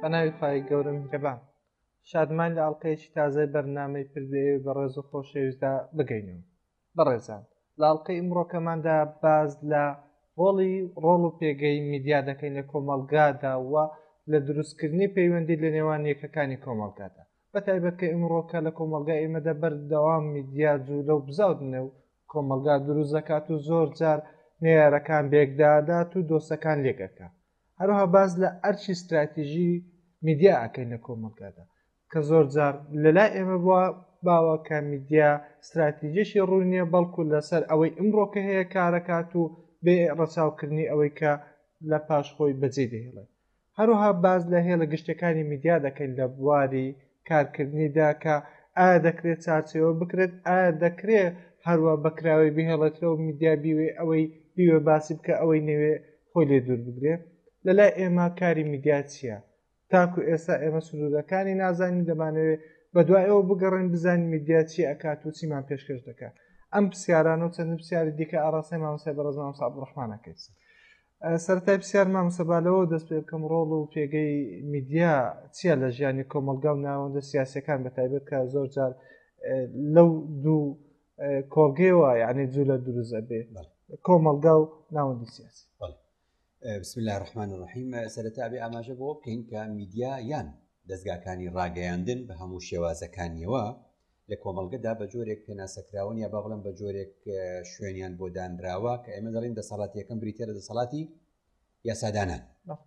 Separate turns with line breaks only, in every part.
بە ناوی خی گەورە میهرەبان شادمان لە ئەڵلقەیەکی تازای بەرنمەی پردێوی بە ڕێز و خۆشەویستدا بگەینەوە بەڕێزان لە ئەڵلقەی ئمڕۆکەماندا باز لە ڕۆڵی ڕۆڵ و پێگەی میدیا دەکەین لە کۆمەڵگادا و لە دروستکردنی پەیوەندی لە نێوان یەکەکانی کۆمەڵگادا بەتایبەت کە ئیمڕۆکە لە کۆمەڵگای ئێمەدا بەردەوام میدیا جوولە و بزاوت نێو کۆمەڵگا دروست دەکات و زۆر جار نێرەکان بێکدادات و دۆستەکان لێکەکە هەروها باز لە ئەرچی استراتیژی میدیا ئەکەین لە کۆمەلگادا کە زۆر جار لەلا ئێمە بووە باوە کە میدیا استراتیژێکی ڕوون نییە بەڵکو لەسەر ئەوەی ئمڕۆکە هەیە کارەکات و بێ ڕەچاوکردنی ئەوەی کە لە پاش خۆی بەجێ دەهێڵێت هەروەها باس لە هێڵە گشتیەکانی میدیا دەکەین لە بواری کارکردنیدا کە ئایا دەکرێت چارچێوە بکرێت، ئایا دەکرێت هەروا بە کراوەی بهێڵێترەوە میدیا بیوێ ئەوەی بیوێ باسی بکە ئەوەی نەوێ خۆی لێ دوور بگرێ؟ لە لای ئێمە کاری میدیا چیە؟ تاکو ئێستا ئێمە سنوورەکانی نازانین دەمانەوێ بە دوای ئەوە بگەڕێین بزانین میدیا چی ئەکات و چیمان پێشکەش دەکات. ئەم پرسیارانە و چەندین پرسیاری دیکە ئاراستەی مامۆستای بەڕێز مامۆستا عەبدولڕەحمان ئەکەین. سەرەتای پرسیار مامۆستا با لەوەوە دەست پێ بکەم ڕۆڵ و پێگەی میدیا چییە لە ژیانی کۆمەڵگا و ناوەندە سیاسەکان بە تایبەت کە زۆر جار لەو دوو کۆڵگەوە یعنی جوو لە دروزە بێ کۆمەڵگا و ناوەندی سیاسی
بسم الله ڕحمان و ڕحیم سەرەتا بێ ئاماژە بۆ بکەین کە میدیا یان دەستگاکانی ڕاگەیاندن بە هەموو شێوازەکانیەوە لە کۆمەڵگەدا بە جۆرێک پێناسەکراون یا با بڵێن بە جۆرێک شوێنیان بۆ دانراوە کە ئێمە دەڵین دەسەڵات یەکەم بریتە لە دەسەڵاتی یاسادانان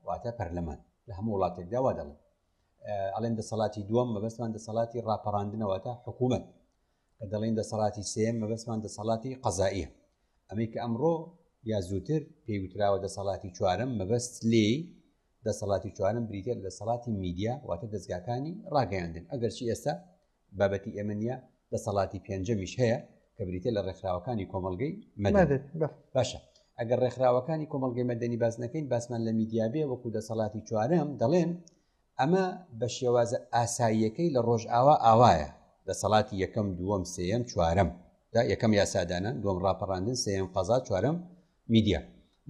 واتە پەرلەمان لە هەموو وڵاتێکدا وا دەڵێن ئەڵێن دەسەڵاتی دووەم مەبەستمان دەسەڵاتی ڕاپەڕاندنەوەتە حکوومەت کە دەڵێن دەسەڵاتی سێم مەبەستمان دەسەڵاتی قەزاییە ئەمەی کە ئەمڕۆ یا زووتر پێی وتراوە دەسەڵاتی چوارم مەبەست لێ دەسەڵاتی چوارم بریتێت لە سەڵاتی میدیا واتە دەستگاکانی ڕاگەیاندن ئەگەرچی ئێستا بابەتی ئێمە نییە دەسەڵاتی پێنجەمیش هەیە کە بریتە لە ڕێکخراوەکانی کۆمەلگەی مەدەێت باشە ئەگەر ڕێکخراوەکانی کۆمەلگەی مەدەنی باز نەکەین باسمان لە میدیابێ وەکو دەسەڵاتی چوارم دەڵێن ئەمە بە شێوازە ئاساییەکەی لە ڕۆژئاوا ئاوایە دەسەڵاتی یەکەم دووەم سم چوارم دا یەکەم یاسادانان دوم ڕاپەڕاندن سم قەزا چوارم میدیا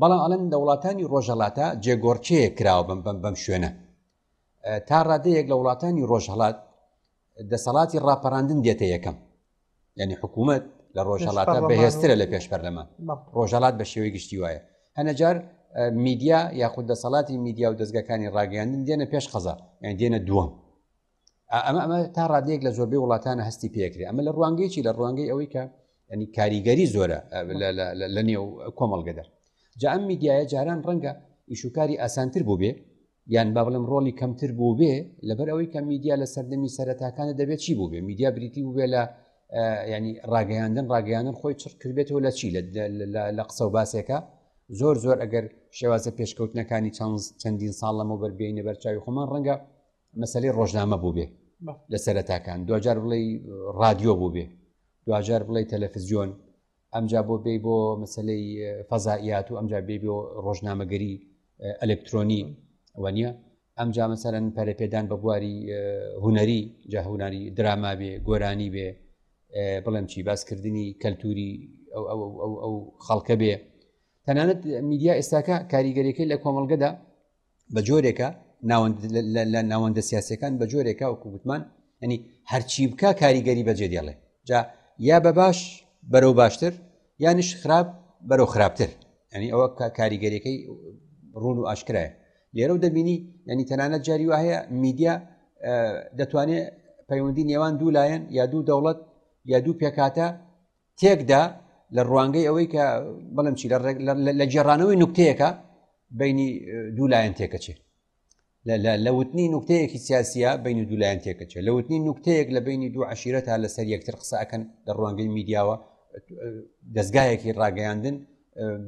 بەڵام ئەڵەن لە وڵاتانی ڕۆژەڵاتە جێگۆڕچەیە کراوە بم بم بەم شوێنە تا ڕادەیەک لە وڵاتانی ڕۆژهڵات دەسەڵاتی ڕاپەڕاندن دێتە یەکەم یعنی حکوومەت لە ڕۆژهڵاتە بەهێزترە لە پێش پەرلەمان ڕۆژهڵات بە شێوەی گشتی وایە هەنەجار میدیا یاخود دەسەڵاتی میدیا و دەستگەکانی ڕاگەیاندن دێنە پێش قەزا یان دێنە دووەم ئەمە ئەمە تا ڕادێک لە زۆربەی وڵاتانە هەستی پێکرێ ئەمە لە ڕوانگەیەکی لە ڕوانگەی ئەوەی کە ئەنی کاریگەری زۆرە لە نێو کۆمەڵگەدەر جا ئەم میدیایە جاران ڕەنگە ئیشوکاری ئاسانتر بوو بێ یان با بڵێم ڕۆڵی کەمتر بوو بێ لەبەر ئەوەی کە میدیا لە سەردەمی سەرەتاکانە دەبێت چی بوو بێ میدیا بریتی بوو بێ لە ینی ڕاگەیاندن ڕاگەیانن خۆی چڕ کردێتەوە لە چی لە قسە و باسێکە زۆر زۆر ئەگەر شێوازە پێشکەوتنەکانی چەند چەندین ساڵ لەمە بەربێنە بەرچاوی خۆمان ڕەنگە مەسلەی ڕۆژنامە بوو بێ لە سەرەتاکان دوجار بڵێ ڕادیۆ بوو بێ دوجار بڵێ تەلەفزیۆن ئەمجا بۆ بێی بۆ مەسلەی فەزاییات و ئەمجا بێ بۆ ڕۆژنامەگەری ئەلکترۆنی وەنیە ئەمجا مەسەرەن پەرەپێدان بە بواری هوەری جاهوناری دراما بێ گۆرانی بێ بڵێم چی باسکردنی کەلتوری ئەو خەڵکە بێ تەنانەت میدیا ئێستاکە کاریگەریەکەی لە کۆمەلگەدا بە جۆرێکە لە ناوەندە سیاسەکان بە جۆرێکا وەکو گوتمان ئەنی هەرچی بکە کاریگەری بەجێ دێڵێ جا یا بە باش بەرەو باشتر یانش خراپ بەرەو خراپتر ئەنی ئەوە کاریگەریەکەی ڕون و ئاشکرایە لێرە و دەبینی ینی تەنانەت جاری وە هەیە میدیا دەتوانێت پەیوەندی نێوان دوو لایەن یا دوو دەوڵەت یا دوو پێکاتە تێکدا لە ڕوانگەی ئەوەی کە بڵم چی لە جێڕانەوەی نوکتەیەەکە بینی دوو لایەن تێکەچێ لە وتنی نوکتەیەکی سیاسە بینی دوولایەن تێکەچێ لە وتنی نوکتەیەک لە بینی دوو عشیرە تا لەسەر یەکتر قسەکەن لە ڕوانگەی میدیاوە دەستگایەکی ڕاگەیاندن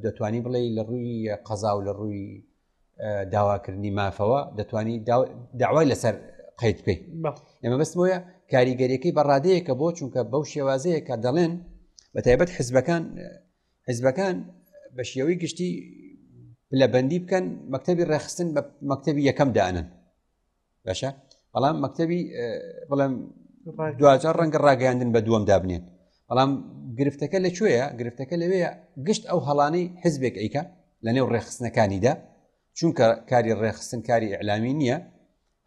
دەتوانی بڵێ لە ڕووی قەزا و لە ڕووی داواکردنی مافەوە دەتوانی داوای لەسەر قەیت بکەیت ئێمە بەست بۆیە کاریگەریەکەی بەڕادەیەکە بۆ چونکە بەو شێوازەیە کە دەڵێن بە تایبەت حزبەکان حزبەکان بە شێوەی گشتی لە بەندی بکەن مەکتتەبی ڕێخستن بە مەکتتەبی یەکەم دانن باشە بەڵام مەکتتەبی بڵێم دوجار ڕەنگە ڕاگەاندن بە دووەم دابنێن بەڵام گرفتەکە لە کوێە گرفتەکە لەوێ گشت ئەو هەڵانی حزبێک ئەیکە لە نێو ڕێخستنەکانیدا چونکە کاری ڕێخستن کاری ئەعلامی نییە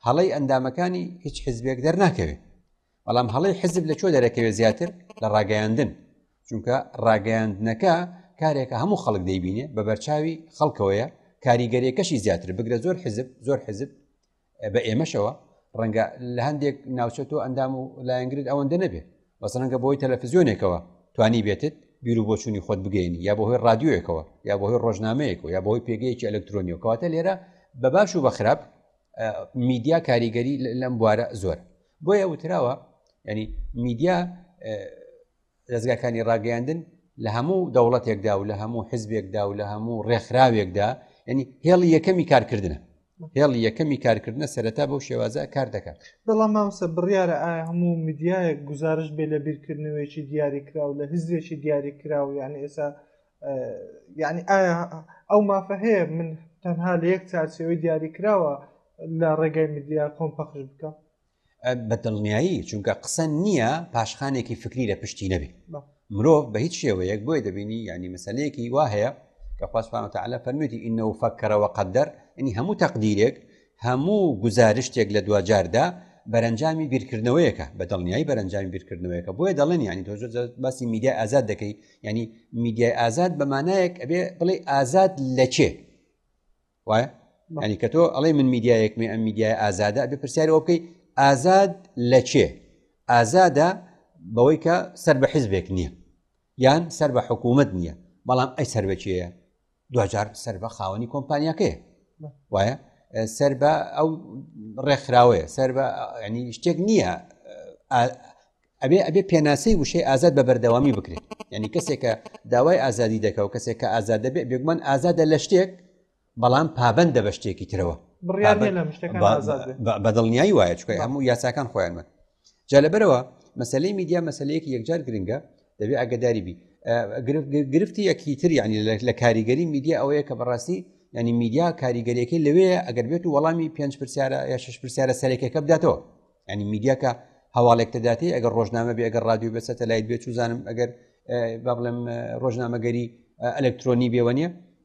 هەڵی ئەندامەکانی هیچ حزبێک دەرناکەوێت بەڵام هەڵی حزب لە چۆ دەرەکەوێت زیاتر لە ڕاگەیاندن چونکە ڕاگەیاندنەکە کارێکە هەموو خەڵک دەیبینێ بە بەرچاوی خەڵکەوەیە کاریگەریەکەشی زیاتر بگرە زۆر حزب زۆر حزب بە ئێمەشەوە ڕەنگە لە هەندێک ناوچە تۆ ئەندام و لایەنگرت ئەوەندە نەبێت بەسەنگە بۆی تەلەفزیۆنێکەوە توانی بێتت بیر و بۆچوونی خۆت بگەینی یا بەهۆی رادیۆیەکەوە یا بەهۆی ڕۆژنامەیەکەوە یا بەهۆی پێگەیەکی ئەلکترۆنیەوە کەواتە لێرە بە باش و بە خراپ میدیا کاریگەری لەم بوارە زۆر بۆیە وتراوە ینی میدیا دەستگاکانی ڕاگەیاندن لە هەموو دەوڵەتێکدا و لە هەموو حزبێکدا و لە هەموو ڕێکخراوێکدا ینی هێڵی یەکەمی کارکردنە هێڵی یەکەمی کارکردنە سەرەتا بەو شێوازە کار دەکات
بەڵام مامسە بڕیاە ئایا هەموو میدیایەک گزارش بێ لە بیرکردنەوەیکی دیاریکراو لە هزرێکی دیاریکراو یعنی ئێسا یعنی ئایا ئەو مافە هەیە من تەنها لە یەک چارچەوەی دیاری کراوە لە ڕێگای میدیا خۆم پەخش بکە
بە دڵنیایی چونکە قسە نییە پاشخانێکی فکری لە پشتی نەبی مرۆڤ بە هیچ شێوەیەک بۆی دەبینی ینی مەسلەیەکی وا هەیە کە خواسبانەتەعاە فەرمیێتی ئینەوە فەکەرەوە قەدەر ئەنی هەموو تەقدیرێک هەموو گوزارشتێک لە دواجاردا بەرەنجامی بیرکردنەوەیەکە بە دڵنیایی بەرەنجامی بیرکردنەوەیەکە بۆیە دەڵێن ینی تۆ باسی میدیای ئازاد دەکەی ینی میدیای ئازاد بەمانایەک ئەبێ بڵێ ئازاد لە چێ وایە ینی کە تۆ ئەڵێ من میدیایەکمی ئەم میدیای ئازادە ئەبێ پرسیارەوە بکەی ئازاد لە چێ ئازادە بەوەی کە سەر بە حزبێک نییە یان سەر بە حکوومەت نییە بەڵام ئەی سەر بەچەیە دوجار سەر بە خاوەنی کۆمپانیەکەی وایە سەر بە ئەو ڕێکخراوەیە سەر بە ینی شتێک نییە ئەبێ ئەبێ پێناسەی وشەی ئازاد بە بەردەوامی بکرێت یعنی کەسێکە داوای ئازادی دەکە و کەسێک کە ئازاد دەبێت بێگومان ئازادە لە شتێک بەڵام پابندە بە شتێکی ترەوە بەدڵنیایی وایە چکە هەموو یاساکان خۆیانمە جا لەبەرەوە مەسلەی میدیا مەسلەیەکی یەکجار گرنگە دەبێ ئەگەداری بی گرفتی یەکی تر ینی لە کاریگەری میدیا ئەوەیە کە بەڕاستی ینی میدیا کاریگەریەکەی لەوەیە ئەگەر بێت و وەڵامی پێنج پرسیارە یا شش پرسیارە سەرێکەکە بداتەوە ینی میدیاکە هەواڵێک دەداتی ئەگەر ڕۆژنامە بێ ئەگەر رادیو بە سەتەلایت بێ چوزانم ئەگەر با بڵێم ڕۆژنامەگەری ئەلکترۆنی بێوە نیە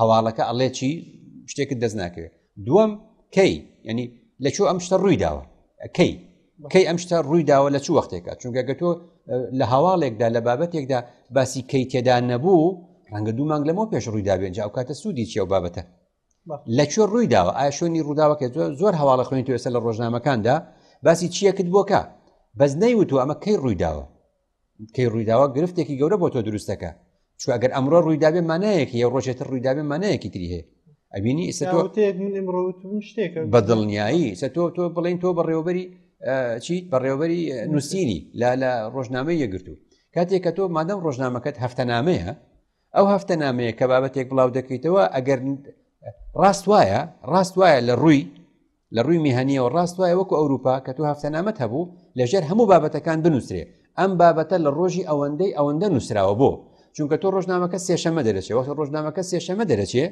هەواڵەکە ئەڵێ چی شتێکت دەست ناکەوێت دووەم کەی ینی لە چۆ ئەم شتە ڕووی داوە کەی کەی ئەم شتە ڕووی داوە لە چ وەختێکە چونکە گە تۆ لە هەواڵێکدا لە بابەتێکدا باسی کەی تێدا نەبوو ڕەنگە دوو مانگ لەمەوە پێش ڕووی دابێنجا ئەو کاتە سوودی چێ و بابەتە لە کوێ ڕووی داوە ئایا شوێنی ڕووداوەکە زۆر زۆر هەواڵە خوێن توێسە لە ڕۆژنامەکاندا باسی چیەکت بۆکە بەس نەیوتو ئەمە کەی ڕووی داوە کەی ڕوویداوە گرفتێکی گەورە بۆ تۆ دروستەکە چو ئەگەر ئەمڕۆ ڕوویدابێ مانایەکی یە ڕۆژێتر ڕوویدابێ مانایەکی تری هەیە ئەبینی ئستا شتێک بە دڵنیایی سە تۆ تۆ بڵین تۆ بەڕێوەبەری چیت بەڕێوەبەری نووسینی لا لە ڕۆژنامەی یەگرتو کاتێک کە تۆ مادەم ڕۆژنامەکەت هەفتەنامەیە ئەو هەفتەنامەیە کە بابەتێک بڵاو دەکەیتەوە ئەگەر ڕاست وایە ڕاست وایە لە ڕووی لە ڕووی میهنیەوە ڕاست وایە وەکو ئەوروپا کە تو هەفتەنامەت هەبوو لەژێر هەموو بابەتەکان بنووسێ ئەم بابەتە لە ڕۆژی ئەوەندەی ئەوەندە نووسراوە بۆ چونکە تۆ ڕۆژنامەکە سێشەمە دەرەچێ وەخت ڕۆژنامەکە سێشەمە دەرەچێ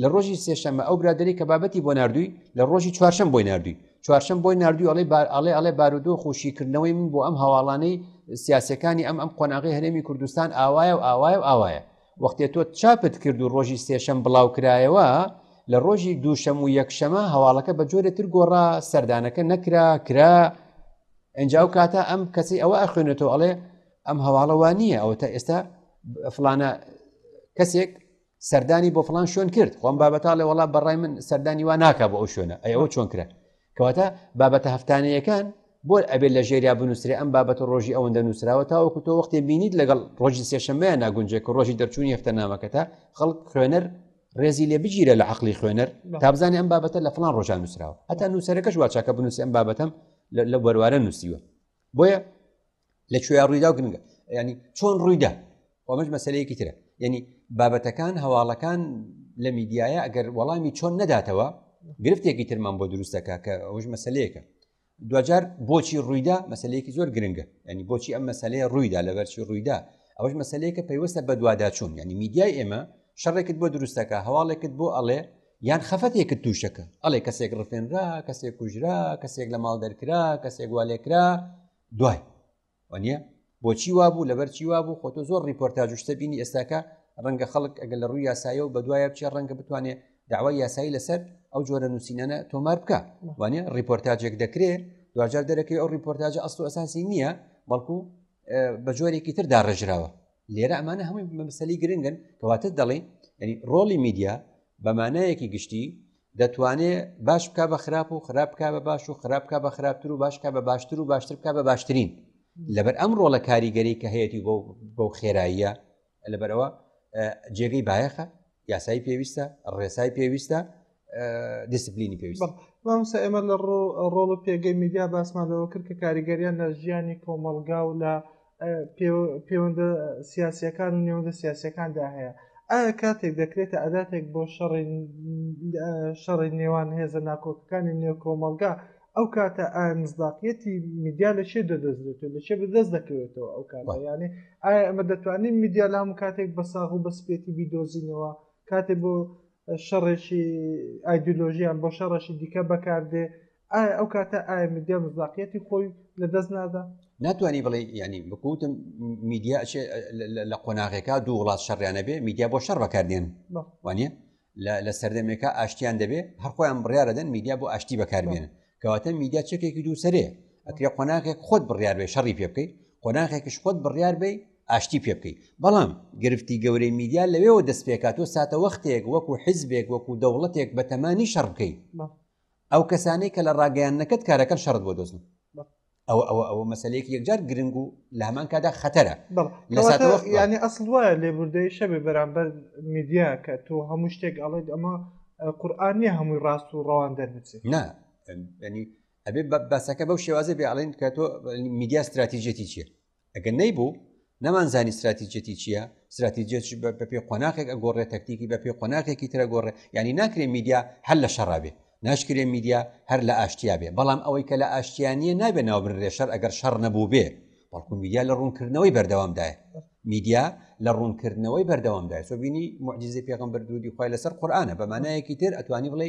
لە ڕۆژی سێشەمە ئەو برادری کە بابەتی بۆ نردووی لە ڕۆژی چوارشەم بۆی نردووی چوارشەم بۆی نردووی ئەڵی بار ئەڵێ ئەڵێ بارودۆ خوشیکردنەوەی من بۆ ئەم هەواڵانەی سیاسەکانی ئەم ئەم قۆناغی هەرێمی کوردستان ئاوایە و ئاوایە و ئاوایە وەختێ تۆ چاپت کرد و ڕۆژی سێشەم بڵاو کرایەوە، لە ڕۆژی دووشەم و یەکشەمە هەواڵەکە بە جۆرێ تر گۆڕا سەردانەکە نەکرا کرا ئەجا و کاتە ئەم کەسی ئەوە ئەخوێنێتەوە ئەڵێ ئەم هەواڵەوە نییە ئەوە تا ئێستا فلانە کەسێک سەردانی بۆ فلان شوێن کرد خۆم بابەتاڵێ وڵا بەڕای من سەردانی وا ناکە بۆ ئەو شوێنە ئەوە چۆن کرا کەواتە بابەتە هەفتانەیەکان بۆ ئەبێت لە ژێریا بنووسری ئەم بابەتە ڕۆژی ئەوەندە نووسراوە تاوەکو تۆ وەختێ بینیت لەگەڵ ڕۆژی سێشەمەیە ناگونجێک ڕۆژی دەرچوونی هەفتە نامەکەتە خەڵک خوێنەر ڕێزی لێ بگیرە لە عقلی خوێنەر تابزانانی ئەم بابەتە لە فلان ڕۆژان نووسراوە هەتا نووسەرەکەش واچکە بنووسی ئەم بابەتەم لە بەروارە نووسیوە بۆیە لە کوێ ڕوویدا گرنگە ینی چۆن ڕوویدا ئەمەش مەسلەیەکی ترە یعنی بابەتەکان هەواڵەکان لە میدیایە ئەگەر وەڵامی چۆن نەداتەوە گرفتێکی ترمان بۆ دروستەکە کە ئەوش مەسلەیەەکە دوجار بۆچی ڕوویدا مەسلەیەکی زۆر گرنگە ینی بۆچی ئەم مەسلەیە ڕوویدا لە بەرچی ڕوویدا ئەوش مەسلەیەکە پەیوەستە بە دوواداچوون ینی میدیای ئێمە شەڕێکت بۆ دروستەکە هەواڵێکت بۆ ئەڵێ یان خەفەتێکت تووشەکە ئەڵێ کەسێک ڕفێنرا کەسێک کوژرا کەسێک لە ماڵ دەرکرا کەسێک والێکرا دوای وانە بۆچی وابوو لەبەر چی وابوو خۆ تۆ زۆر ڕیپۆرتاج شتە بینی ئێستاکە ڕەنگە خەڵک ئەگەر لە ڕووی یاسایە و بەدوایە بچێ ڕەنگە بتوانێت داوای یاسایی لەسەر ئەو جۆرە نووسینەنە تۆمار بکە وانە ڕیپۆرتاجێک دەکرێت دوجار دەرەکەی ئەو ڕیپۆرتاجە ئەست و ئەساسی نییە بەڵکو بە جۆرێکی تر داڕێژراوە لێرە ئەمانە هەمووی مەمسەلی گرنگن کەواتە دەڵێ ینی ڕۆڵی میدیا بەمانایەکی گشتی دەتوانێ باش بکە بە خراپ و خراپ بکە بە باش و خراپ بکە بە خراپتر و باشکە بە باشتر و باشتر بکە بە باشترین لەبەر ئەم ڕۆڵە کاریگەری کە هەیەی بۆ بۆ خێراییە لەبەرەوە جێگەی بایەخە یاسایی پێویستە ڕێسای پێویستە دیسپلینی پێویست
مامسا ئێمە لە ڕۆڵ و پێگەی میدیا باسمانەوە کرد کە کاریگەریان لە ژیانی کۆمەڵگا و لە پێوەندە سیاسیەکان و نێوەندە سیاسەکاندا هەیە ئایا کاتێک دەکرێتە ئەداتێک بۆ شەڕی نێوان هێزە ناکۆکەکانی نێو کۆمەلگا ئەو کاتە ئامزداقیەتی میدیا لە چێ دەدەزرێتەوە لە چێ بەدەست دەکەوێتەوە ئەو کاتیانێ ئایا ئەمە دەتوانین میدیا لە هەموو کاتێک بە ساغ و بەسپێتی بیدۆزینەوە کاتێ بۆ شەڕێکی ئایدۆلۆژیان بۆ شەڕەشی دیکە بەکاردێ ئایا ئەو کاتە ئایا میدیا مزداقیەتی خۆی لە دەست نادا
ناتوانانی بڵێ ینی بکوتم میدیا لە قۆناغێکا دوو وڵات شەڕیانە بێ میدیا بۆ شەڕ بەکاردێن وانە لە سەردەمێکە ئاشتیان دەبێ هەرخۆیان بڕیاەدەن میدیا بۆ ئاشتی بەکاربێن کەواتە میدیا چەکێکی دوو سەرێ ئەکرێ قۆناغێک خۆت بڕیار بێ شەڕی پێ بکەیت قۆناغێکش خۆت بڕیار بی ئاشتی پێ بکەیت بەڵام گرفتی گەورەی میدیا لەوێەوە دەست پێکاتۆ ساتە وەختێک وەکو حیزبێک وەکو دەوڵەتێک بەتەمانی شەڕ بکەیت ئەو کەسانەی کە لە ڕاگەیانەکەت کارەکەن شەرت بۆ دۆزن ئەوە ئەوە ئەوە مەسلەیەکی یەکجار گرنگ و لە هەمان کادا خەتەرە
ینی ئەسڵ وایە لێبوردەی شەبێ بەرامبەر میدیا کە تۆ هەموو شتێک ئەڵێت ئەمە قورآان نیە هەمووی ڕاست و ڕەوان دەربچێت
نا ئەبێ بەسەکە بەو شێوازە بێ ئەڵێن کە تۆ میدیا استراتیژێتی چیە ئەگەر نەیبوو نەمانزانی ستراتیجەتی چییە ستراتیجێت بەپی قۆناخێک ئەگۆڕێ تەکتیکی بەپی قۆناخێکی ترە گۆڕێ ینی ناکرێ میدیا هەر لە شەڕابێ ناشکرێ میدیا هەر لە ئاشتیا بێ بەڵام ئەوەی کە لە ئاشتیانە نابێ ناوبرێ شەر ئەگەر شەڕ نەبوو بێ بەڵکو میدیا لە ڕوونکردنەوەی بەردەوامدایە میدیا لە ڕوونکردنەوەی بەردەوامدای سۆبینی معجززی پێغم بەردودی خخوای لەسەر قورآانە بەمانایەکی تر ئەتوانی بڵێ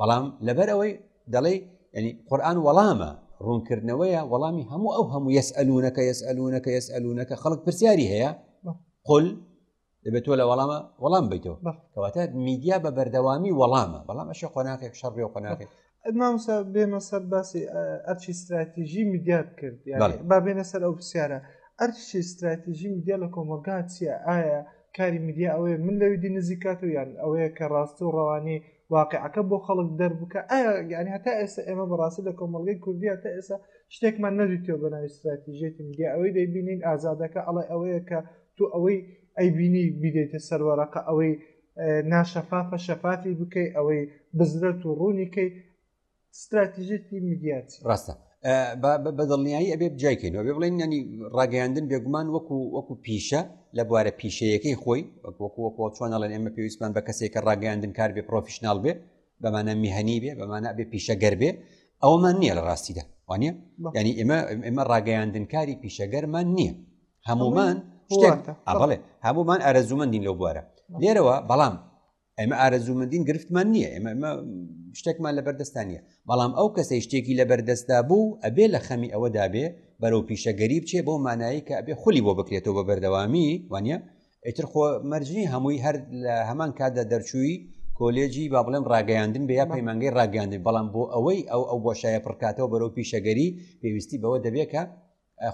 بەڵام لەبەر ئەوەی دەڵێ ینی قورآن وەڵامە ڕوونکردنەوەیە وەڵامی هەموو ئەو هەموو یەس ئەلوونەکە یەس ئەلوونەکە یەس ئەلوونەکە خەڵک پرسیاری هەیە قل دەبێت تۆ لە وەڵامە وەڵام بیتەوە کەواتە میدیا بە بەردەوامی وەڵامە بەڵام ئەش قۆناقێک شەڕێ و قۆناقێک
مامسا بێمە سەر باسی ئەرچی استراتیژی میدیات کرد با بێنە سەر ئەو پرسیارە ئەرچی استراتیژی میدیا لە کۆمەلگا چییە ئایا کاری میدیا ئەوەیە من لەویدی نزیکاتویان ئەوەیە کە ڕاستە و ڕەوانی واقعەکە بۆ خەڵک دەربکە ئایا یعنی هەتا ئێستا ئێمە بەڕاستی لە کۆمەلگەی کوردیا تا ئێستا شتێکمان نەدیتەوە بە ناوی استراتیژێتی میدیا ئەوەی دەیبینین ئازادەکە ئەڵێ ئەوەیە کە تو ئەوەی ئەیبینی بیدەیتە سەروەرەقە ئەوەی ناشەفافە شەفافی بکەی ئەوەی بزرەت و ڕوونیکەی ستراتیژێتی میدیات
ڕاستە بەدڵنیایی ئەبێ بجایکەینەوە بێ بڵێن نانی ڕاگەیاندن بێگومان وەکو وەکو پیشە لە بوارە پیشەیەەکەی خۆی وەکو وەکو چۆنەڵێن ئێمە پێویستمان بە کەسێک کە ڕاگەیاندن کار بێ پرۆفیشنناڵ بێ بەمانە میهنی بێ بەمانە بێ پیشەگەر بێ ئەومان نییە لە ڕاستیدا وانە ینی ئێمە ئێمە ڕاگەیاندنکاری پیشەگەرمان نییە هەمومان شتێک ئەڵێ هەمومان ئارەزوومەندین لەو بوارە لێرەوە بەڵام ئێمە ئارەزوومەندین گرفتمان نییە ئێمە ئمە شتێکمان لە بەردەستا نییە بەڵام ئەو کەسەی شتێکی لە بەردەستدا بوو ئەبێ لە خەمی ئەوەدا بێ بەرەو پیشە گەریب چێ بۆ مانایی کە ئەبێ خولی بۆ بکرێتەوە بە بەردەوامی وانە ئیتر خۆ مەرجنی هەمووی هەر لە هەمان کاتدا دەرچووی کۆلێجی با بڵێن ڕاگەیاندن بە یا پەیمانگەی ڕاگەاندن بەڵام بۆ ئەوەی ئەو ئەو بۆشایە پڕکاتەوە بەرەو پیشەگەری پێویستی بەوە دەبێکە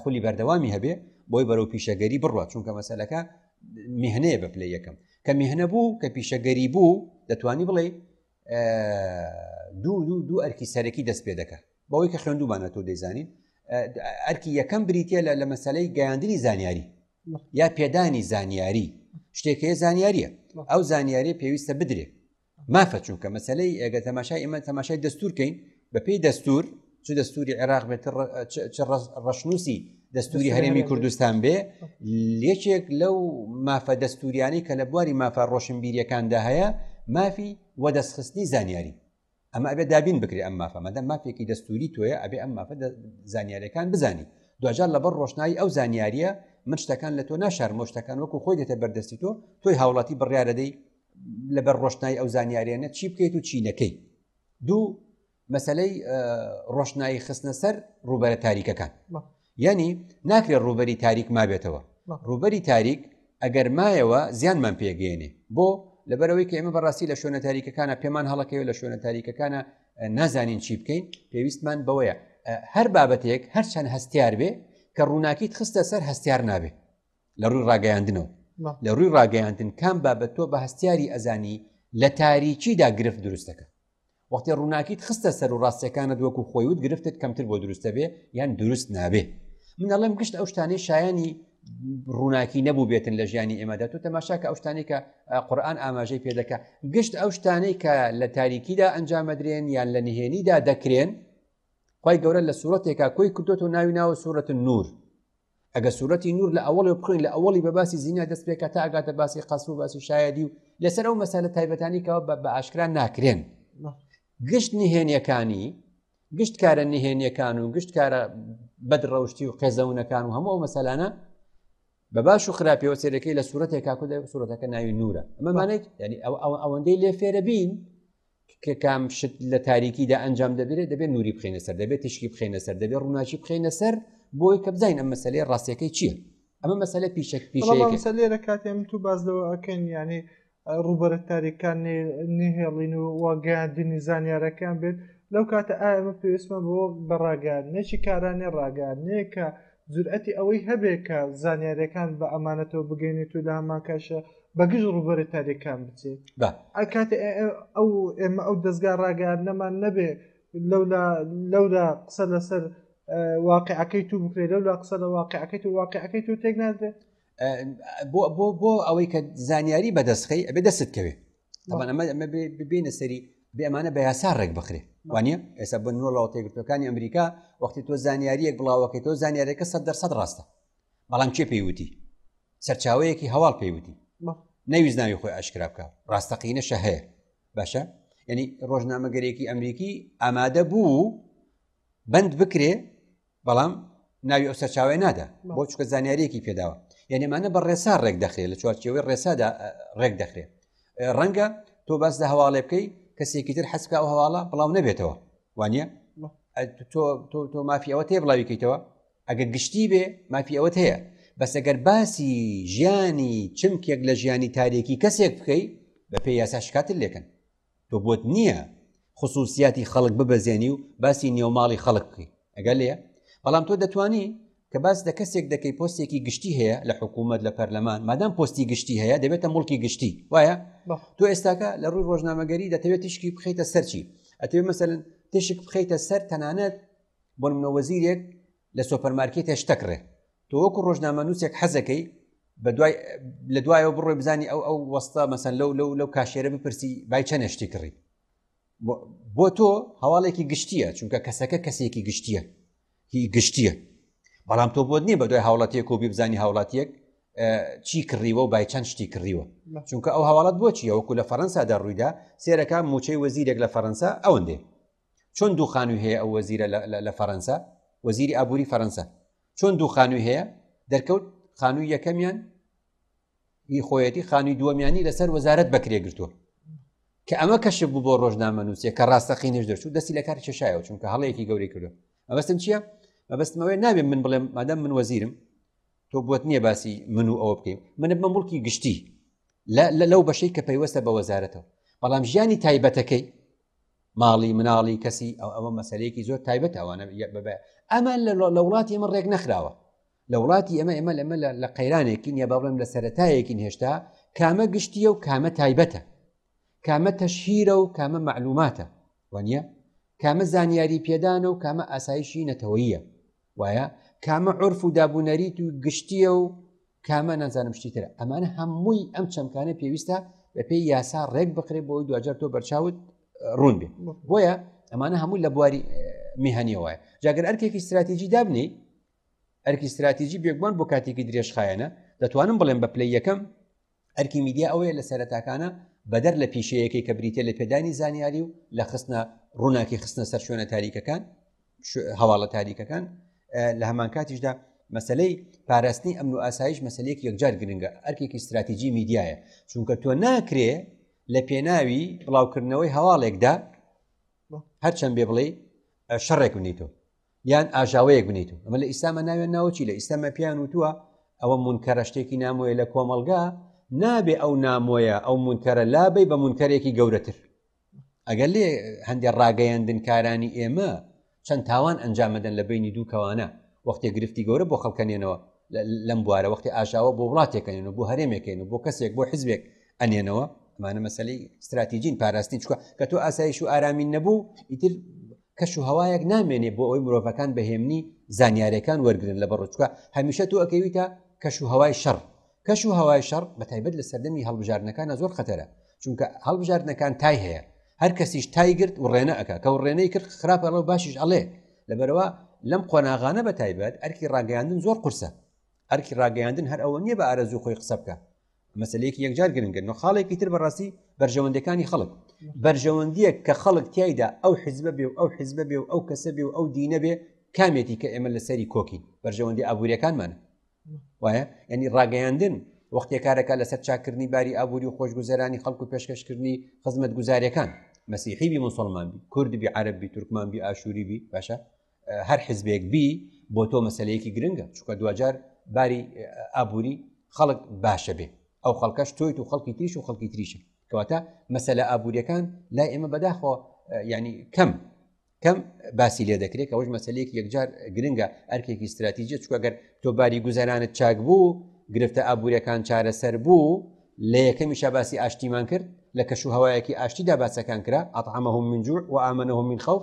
خولی بەردەوامی هەبێ بۆی بەرەو پیشەگەری بڕوە چونکە مەسەلەکە میهنەیە بە پلی یەکەم کە میهنە بوو کە پیشەگەری بوو دەتوانی بڵێ دوو دوو دوو ئەرکی سەرەکی دەست پێ دەکە بەوەی کە خوێندومانە تۆ دەیزانین ئەرکی یەکەم بریتە لە لە مەسلەی گەیاندنی زانیاری یا پێدانی زانیاری شتێکەیە زانیاریە ئەو زانیاری پێویستە بدرێ مافە چونکە مەسلەی ئێگە تەماشای ئمە تەماشای دەستور کەین بەپی دەستور چ دەستوری عێراق بێت ڕەشنووسی دەستوری هەرێمی کوردستان بێ یەکێک لەو مافە دەستوریانی کە لە بواری مافە ڕۆشنبیریەکاندا هەیە مافی وەدەستخستنی زانیاری ئەمە ئەبێ دابین بکرێ ئەم مافەمەدە مافێکی دەستوری تۆیە ئەبێ ئەم مافە زانیارەکان بزانی دوجار لەبەر ڕۆشنایی ئەو زانیاریە من شتەکان لە تۆ ناشار مۆشتەکان وەکو خۆی دێتە بەردەستی تۆ تۆی هاوڵاتی بڕیاەدەی لەبەر ڕۆشنایی ئەو زانیارێنە چی بکەیت و چی نەکەی دوو مەسلەی ڕۆشنایی خستنە سەر ڕوبەرە تاریکەکان ینی ناکرێت ڕوبەری تاریک مابێتەوە ڕوبەری تاریک ئەگەر مایەوە زیانمان پێگەێنێ بۆ لەبەرەوەی کە ئێمە بەڕاستی لە شوێنە تاریکەکانە پێمان هەڵەکەوە لە شوێنە تاریکەکانە نازانین چی بکەین پێویستمان بەوەیە هەر بابەتێک هەرچەند هەستیار بێ کە ڕووناکیت خستە سەر هەستیار نابێ لە ڕووی ڕاگەیاندنەوە لە ڕووی ڕاگەیاندن کام بابەت تۆ بە هەستیاری ئەزانی لە تاریکیدا گرفت دروستەکە وەختی ڕووناکیت خستە سەر و ڕاستەکانە دووەکو خۆی وت گرفتت کەمتر بۆ دروستە بێ یان دروست نابێ منەڵێم گشت ئەو شتانەی شایانی ڕووناکی نەبوو بێتن لە ژیانی ئێمەدا تۆ تەماشا کە ئەو شتانی کە قورآان ئاماژەی پێدەکە گشت ئەو شتانەی کە لە تاریکیدا ئەنجامەدرێن یان لە نهێنیدا دەکرێن خی گەورە لە سوورەتێکا کۆی کردوەوە ناوی ناوە سوورەت نور ئەگە سوورەتی نور لە ئەوڵێ بخوێن لە ئەوڵی بە باسی زینا دەست پێکە تا ئەگاتە باسی قەسم و باسی شایدی و لەسەر ئەو مەسالە تایبەتانی کەەوە بە بە ئاشکران ناکرێن گشت نهێنیەکانی گشت کارە نهێنیەکان و گشت کارە بەدڕەوشتی و قێزەونەکان و هەموو ئەو مەسەلانە بە باش و خراپیەوە سێرەکەی لە سوورەتێک کاکو سوورەتەکە ناوی نورە ئەمەمانێت ینی ئەوەندەی لێ فێرە بین کە کام شت لە تاریکیدا ئەنجام دەبێت دەبێت نوری بخینە سەر دەبێت تشکی بخینە سەر دەبێت ڕووناچی بخینە سەر بۆی کە بزین ئەم مەسلەیە ڕاستەکەی چییە ئەمە مەسلە پیشەک
پیشەکە لێرە کاتێن تو باز لەوە ئەکەین ینی ڕوبەرە تاریکان نهێڵین و واگەاندنی زانیارەکان بێت لەو کاتە ئایا ئەمە پێویستمە بۆ بەڕاگەاندنێکی کارانێ ڕاگەاندنەیە کە جورئەتی ئەوەی هەبێت کە زانیاریەکان بە ئەمانەتەوە بگەێنێت و لە هەمان کاشە بەگژ ڕوبەرە تاریەکان بچێت ئەکات ئەو ئێمە ئەو دەستگا ڕاگەیان نەمان نەبێ لەولا لەولا قسە لەسەر واقعەکەی تو بکرێ لەولا قسە لە واقعەکەی تو واقعەکەی تو تێک نادرێت
بۆ بۆ بۆ ئەوەی کە زانیاری بەدەستخی ئەبێ دەست کەوێت ببینە سەری بێمانە بە یاسا ڕێک بخرێ وانە ئێستا بە نۆڵەوە تێگرتوەکانی ئەمریکا وەختی تۆ زانیاریەک بڵاوەکەی تۆ زانیارەکە سە دەرسەد ڕاستە بەڵام چێ پێیوتی سەرچاوەیەکی هەواڵ پێیوتی نەویست ناوی خۆی ئاشکرا بکە ڕاستەقینەشە هەیە باشە یعنی ڕۆژنامەگەرێکی ئەمریکی ئامادە بوو بند بکرێ بەڵام ناوی ئەو سەرچاوی نادا بۆ چکە زانیارێکی پێداوە یعنیمانە بە ڕێسا ڕێک دەخرێت لە چوارچەوەی ڕێسادا ڕێک دەخرێت ڕەنگە تۆ باس لە هەواڵێ بکەی کەسێکی تر حەسکا و هەواڵە بڵاو نەبێتەوە وانە تۆ مافی ئەوە تێ بڵاوی کەیتەوە ئەگەر گشتی بێ مافی ئەوەت هەیە بەسەگەر باسی ژیانی چمکێک لە ژیانی تارێکی کەسێک بکەی بە پێی یاسا شکاتل لێکن تۆ بۆت نییە خصوصیاتی خەڵک ببەزێنی و باسی نێوماڵی خەڵک بکەی ئەگەر لێ بەڵام تۆ دەتانی کە باس لە کەسێک دەکەی پۆستێکی گشتی هەیە لە حکوومەت لە پەرلەمان مادام پۆستی گشتی هەیە دەبێتە مڵکی گشتی وایە تۆ ئێستاکە لە ڕووی ڕۆژنامەگەری دەتەوێت تیشکی بخیتە سەرچی ئەتەوێت مەسەن تشک بخیتە سەر تەنانەت بۆ منەوەزیرێک لە سۆپەرمارکێتێ شتەکڕێ تۆ وەکو ڕۆژنامە نووسێک حەزەکەی بەدوای لە دوایەوە بڕۆی بزانانی ئەو ئەو وەستە مەسەن لەو لەو لەو کاشێرە بپرسی بای چەنە شتی کڕی بۆ تۆ هەواڵێکی گشتیە چونکە کەسەکە کەسێکی گشتیە هی گشتیە بەڵام تۆ بۆت نییە بە دوای هاوڵاتیەک و ببزانی هاوڵاتیەک چی کڕیوە و بای چەند شتی کڕیوە چونکە ئەو هەواڵات بۆچیە وەکو لە فەەنسادا ڕوویدا سێرەکە موچەی وەزیرێک لە فەەنسا ئەوەندێ چۆن دوو خانووی هەیە ئەو وەزیرە لە فەەنسا وەزیری ئابووری فەەنسا چۆن دوو خانووی هەیە دەرکەوت خانووی یەکەمیان هی خۆیەتی خانووی دووەمیانی لەسەر وەزارت بەکرێ گرتووە کە ئەمە کەشف بوو بۆ ڕۆژنامە نووسە کە ڕاستەقینش دەچوو دەستی لە کاری چێشایەوە چونکە هەڵەیەکی گەوری کردو ئەبستم چییە؟ مەبستمەوەی نابێت من بڵێم مادەم من وەزیرم تۆ بۆت نییە باسی من و ئەوە بکەین منە بمە مڵکی گشتی لەو بەشەی کە پەیوەستە بە وەزارەتەوە بەڵام ژیانی تایبەتەکەی ماڵی مناڵی کەسی ئەو ئەوە مەسلەیەکی زۆر تایبەت ئەوانە بەبێ ئەمە لە وڵاتی ئمە ڕێک نەخراوە لە وڵاتی ئەمە ئێمە لەمە لە قەیرانێکین یا باڵم لە سەتایەکین هێشتا کامە گشتیە و کامە تایبەتە کامە تەشهیرە و کامە معلوماتە وە نیە کامە زانیاری پێدانە و کامە ئاسایشی نەتەوەیە وایە کامە عرف و دابوونەریت و گشتیە و کامە نازانم شتی ترە ئەمانە هەمووی ئەم چەمکانە پێویستە بە پێی یاسا ڕێک بکرێت بۆی دوجار تۆ بەرچاوت ڕوون بێت بۆیە ئەمانە هەموو لە بواری میهنیە وایە جاگەر ئەرکێکی استراتیژی دابنی ئەرکی استراتیژی بێگومان بۆ کاتێکی درێژخایەنە دەتوانم بڵێم بە پلی یەکەم ئەرکی میدیا ئەوەیە لە سەرەتاکانە بەدەر لە پیشەیەکەی کە بریتە لە پێدانی زانیاری و لە خستنە ڕووناکی خستنە سەر شوێنە تاریکەکان هەواڵە تاریکەکان لە هەمان کاتیشدا مەسلەی پاراستنی ئەمن و ئاسایش مەسلەیەک یەکجار گرنگە ئەرکێکی استراتیجی میدیایە چونکە تۆ ناکرێ لە پێناوی بڵاوکردنەوەی هەواڵێکدا هەرچەند بێ بڵێ شەڕێک بنیتۆ یان ئاژاوەیەک بنیت و ئەمە لە ئیسلامە ناوێن ناوچی لە ئیسلامە پیان وتووە ئەوە منکەرە شتێکی نامۆیە لە کۆمەلگا نابێ ئەو نامۆیە ئەو منکەرە لابەی بە منکەرێکی گەورەتر ئەگەر لێ هەندێک ڕاگەیاندن کارانی ئێمە چەند تاوان ئەنجامەدەن لە بینی دوو کەوانە وەختێ گرفتی گەورە بۆ خەڵکەنێنەوە لەم بوارە وەختی ئاشاوە بۆ وڵاتێکەکەن و بۆ هەرێمێکەین و بۆ کەسێک بۆ حزبێک ئەنێنەوە ئەمانە مەسلی استراتیژین پاراستنی چکە کە تۆ ئاسایش و ئارامین نەبوو ئیتر کەش و هەوایەک نامێنێ بۆ ئەوی مرۆڤەکان بەهێمنی زانیارەکان وەرگن لە بەڕچکە هەمیشە تۆ ئەکەویتە کەش و هەوای شەڕ کەش و هەوای شەڕ بە تایبەت لە سەردەمی هەڵبژاردنەکانە زۆر خەتەرە چونکە هەڵبژاردنەکان تای هەیە هەر کەسیش تای گرت و ڕێنە ئەک کە و ڕێنەی کرد خراپەڵەوە باشیش ئەڵێ لەبەرەوە لەم قۆناغانە بە تایبەت ئەرکی ڕاگەیاندن زۆر قورسە ئەرکی ڕاگەیاندن هەر ئەوە نییە بە ئارەزوو خۆی قسە بکە مەسلەیەکی یەکجار گرنگە نۆ خاڵێکی تر بەڕاستی بەرژەوەندەکانی خەڵک بەرژەوەندیە کە خەڵک تایدا ئەو حزبە بێ و ئەو حزبە بێ و ئەو کەسە بێ و ئەو دینە بێ کامێتی کە ئێمە لەسەری کۆکین بەرژەوەندی ئابوووریەکانمان وایە ینی ڕاگەیاندن وەختێک کارەکە لەسەر چاکردنی باری ئابووری و خۆشگوزەرانی خەڵکو پێشکەشکردنی خزمەت گوزارەکان مەسیحیبی مسلمان بی کوردبی عرببی تورکمانبی ئاشووریبی باشە هەر حزبێک بی بۆ تۆ مەسلەیەکی گرنگە چکە دوجار باری ئابووری خەڵک باشە بێ ئەو خەڵکەش تۆیت و خەڵکی تریش و خەڵکی تریشە کەواتە مەسلە ئابوووریەکان لای ئێمە بەداخۆ ینی کەم کەم باسی لێ دەکرێت ئەوەش مەسلەیەک یەکجار گرنگە ئەرکێکی استراتیجە چکەگەر تۆ باری گوزەرانت چاک بوو گرفتە ئابوووریەکان چارەسەر بوو لە یەکەمیشە باسی ئاشتیمان کرد لە کەش و هەوایەکی ئاشتیدا باسەکان کرا ئەطعمەهم من جوع و ئامنەهم من خەوف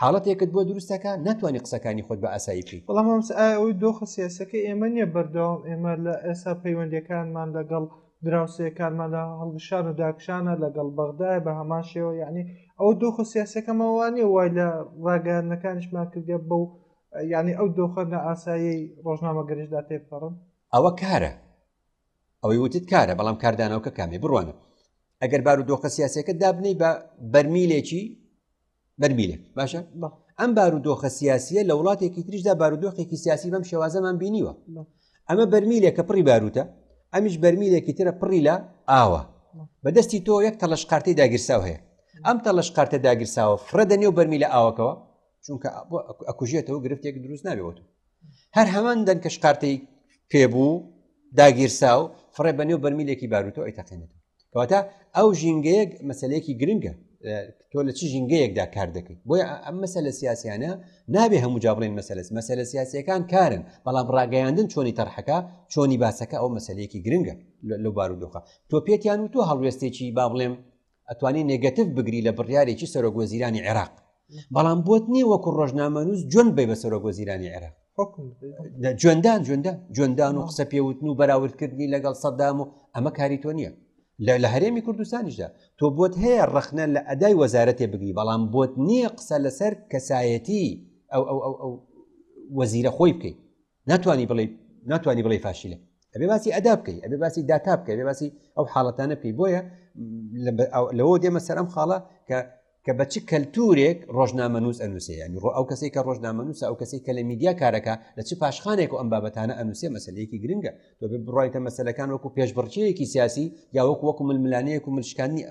حاڵەتێکت بۆ دروستەکا ناتوانانی قسەکانی خۆت بە ئاسایی بکەی.
بەڵام مامۆستا ئایا ئەوەی دۆخە سیاسیەکەی ئێمە نیە بەردەوام ئێمە لە ئێستا پەیوەندیەکانمان لەگەڵ دراوسێکانمان لە هەڵکشان و داکشانە لەگەڵ بەغدایە بە هەمان شێوە یەعنی ئەوە دۆخە سیاسیەکەمان وا نیە وای لە ڕاگەیاندنەکانیشمان کردە بەو یەعنی ئەو دۆخە نائاسایی ڕۆژنامەگەریشدا تێپەڕن
ئەوە کارە ئەوەی وتت کارە بەڵام کاردانەوەکە کامێ بڕوانە ئەگەر بارودۆخە سیاسەکە دابنەی بە بەرمیلێکی بەرمیلێک باشە ئەم بارودۆخە سیاسیە لە وڵاتێکی تریشدا بارودۆخێکی سیاسی بەم شێوازەمان بینیوە ئەمە بەرمیلێک کە پڕی باروتە ئەمیش بەرمیلێکی ترە پڕی لە ئاوە بەدەستی تۆ یەک تەڵش قارتی داگیرساو هەیە ئەم تەڵش قارتە داگیرساوە فرە دەنێ و بەرمی لە ئاوەکەوە چونکە ئەکوژێتەوە گرفتێک دروست نابێت هەر هەمان دەن کەش کارتەی پێبوو داگیرسا و فڕێ بەنێ و بەرمیلێکی باروتۆ ئەیتەقێنێت کەواتە ئەو ژینگەیەک مەسلەیەکی گرنگە تۆ لە چ ژینگەیەکدا کار دەکەیت بۆیە ئەم مەسە لە سیاسیانە نابێ هەموو جابڵێن مەسەلس مەسە لە سیاسەکان کارن بەڵام ڕاگەیاندن چۆنی تەرحەکە چۆنی باسەکە ئەو مەسلەیەکی گرنگە لە بارودۆخە تۆ پێتیان و تۆ هەڵوێستێکی با بڵێم ئەتوانی نێگەتیڤ بگری لە بڕیارێکی سەرۆک وەزیرانی عێراق بەڵام بۆت نییە وەکو ڕۆژنامەنووس جوێن بی بە سەرۆک وەزیرانی عێراق جوێندان جوێندە جوێندان و قسە پێوتن و بەراوردکردنی لەگەڵ سەدام و ئەمە کاری تۆ نییە لە لە هەرێمی کوردستانیشدا تۆ بۆت هەیە ڕخنە لە ئەدای وەزارەتێ بگری بەڵام بۆت نییە قسە لەسەر کەسایەتی ئەو ئەو ئەو ئەو وەزیرە خۆی بکەیت ناتوانی بڵێ ناتوانانی بڵێ فاشیلە ئەبێ باسی ئەدا بکەی ئەبێ باسی داتا بکە بێ باسی ئەو حاڵەتانە بکەی بۆیە لەوە دێمە سەر ئەم خاڵە کە کە بە چ کەلتورێک ڕۆژنامەنووس ئەنووسێ ینی ڕۆ ئەو کەسی کە ڕۆژنامەنووسە ئەو کەسی کە لە میدیا کارەکە لە چ پاشخانێک و ئەم بابەتانە ئەنووسێ مەسلەیەکی گرنگە تۆ بێ بڕایتە مەسلەکان وەکو پێشبڕچەیەکی سیاسی یا وەکو وەکو ململانەیەک و ملشکانی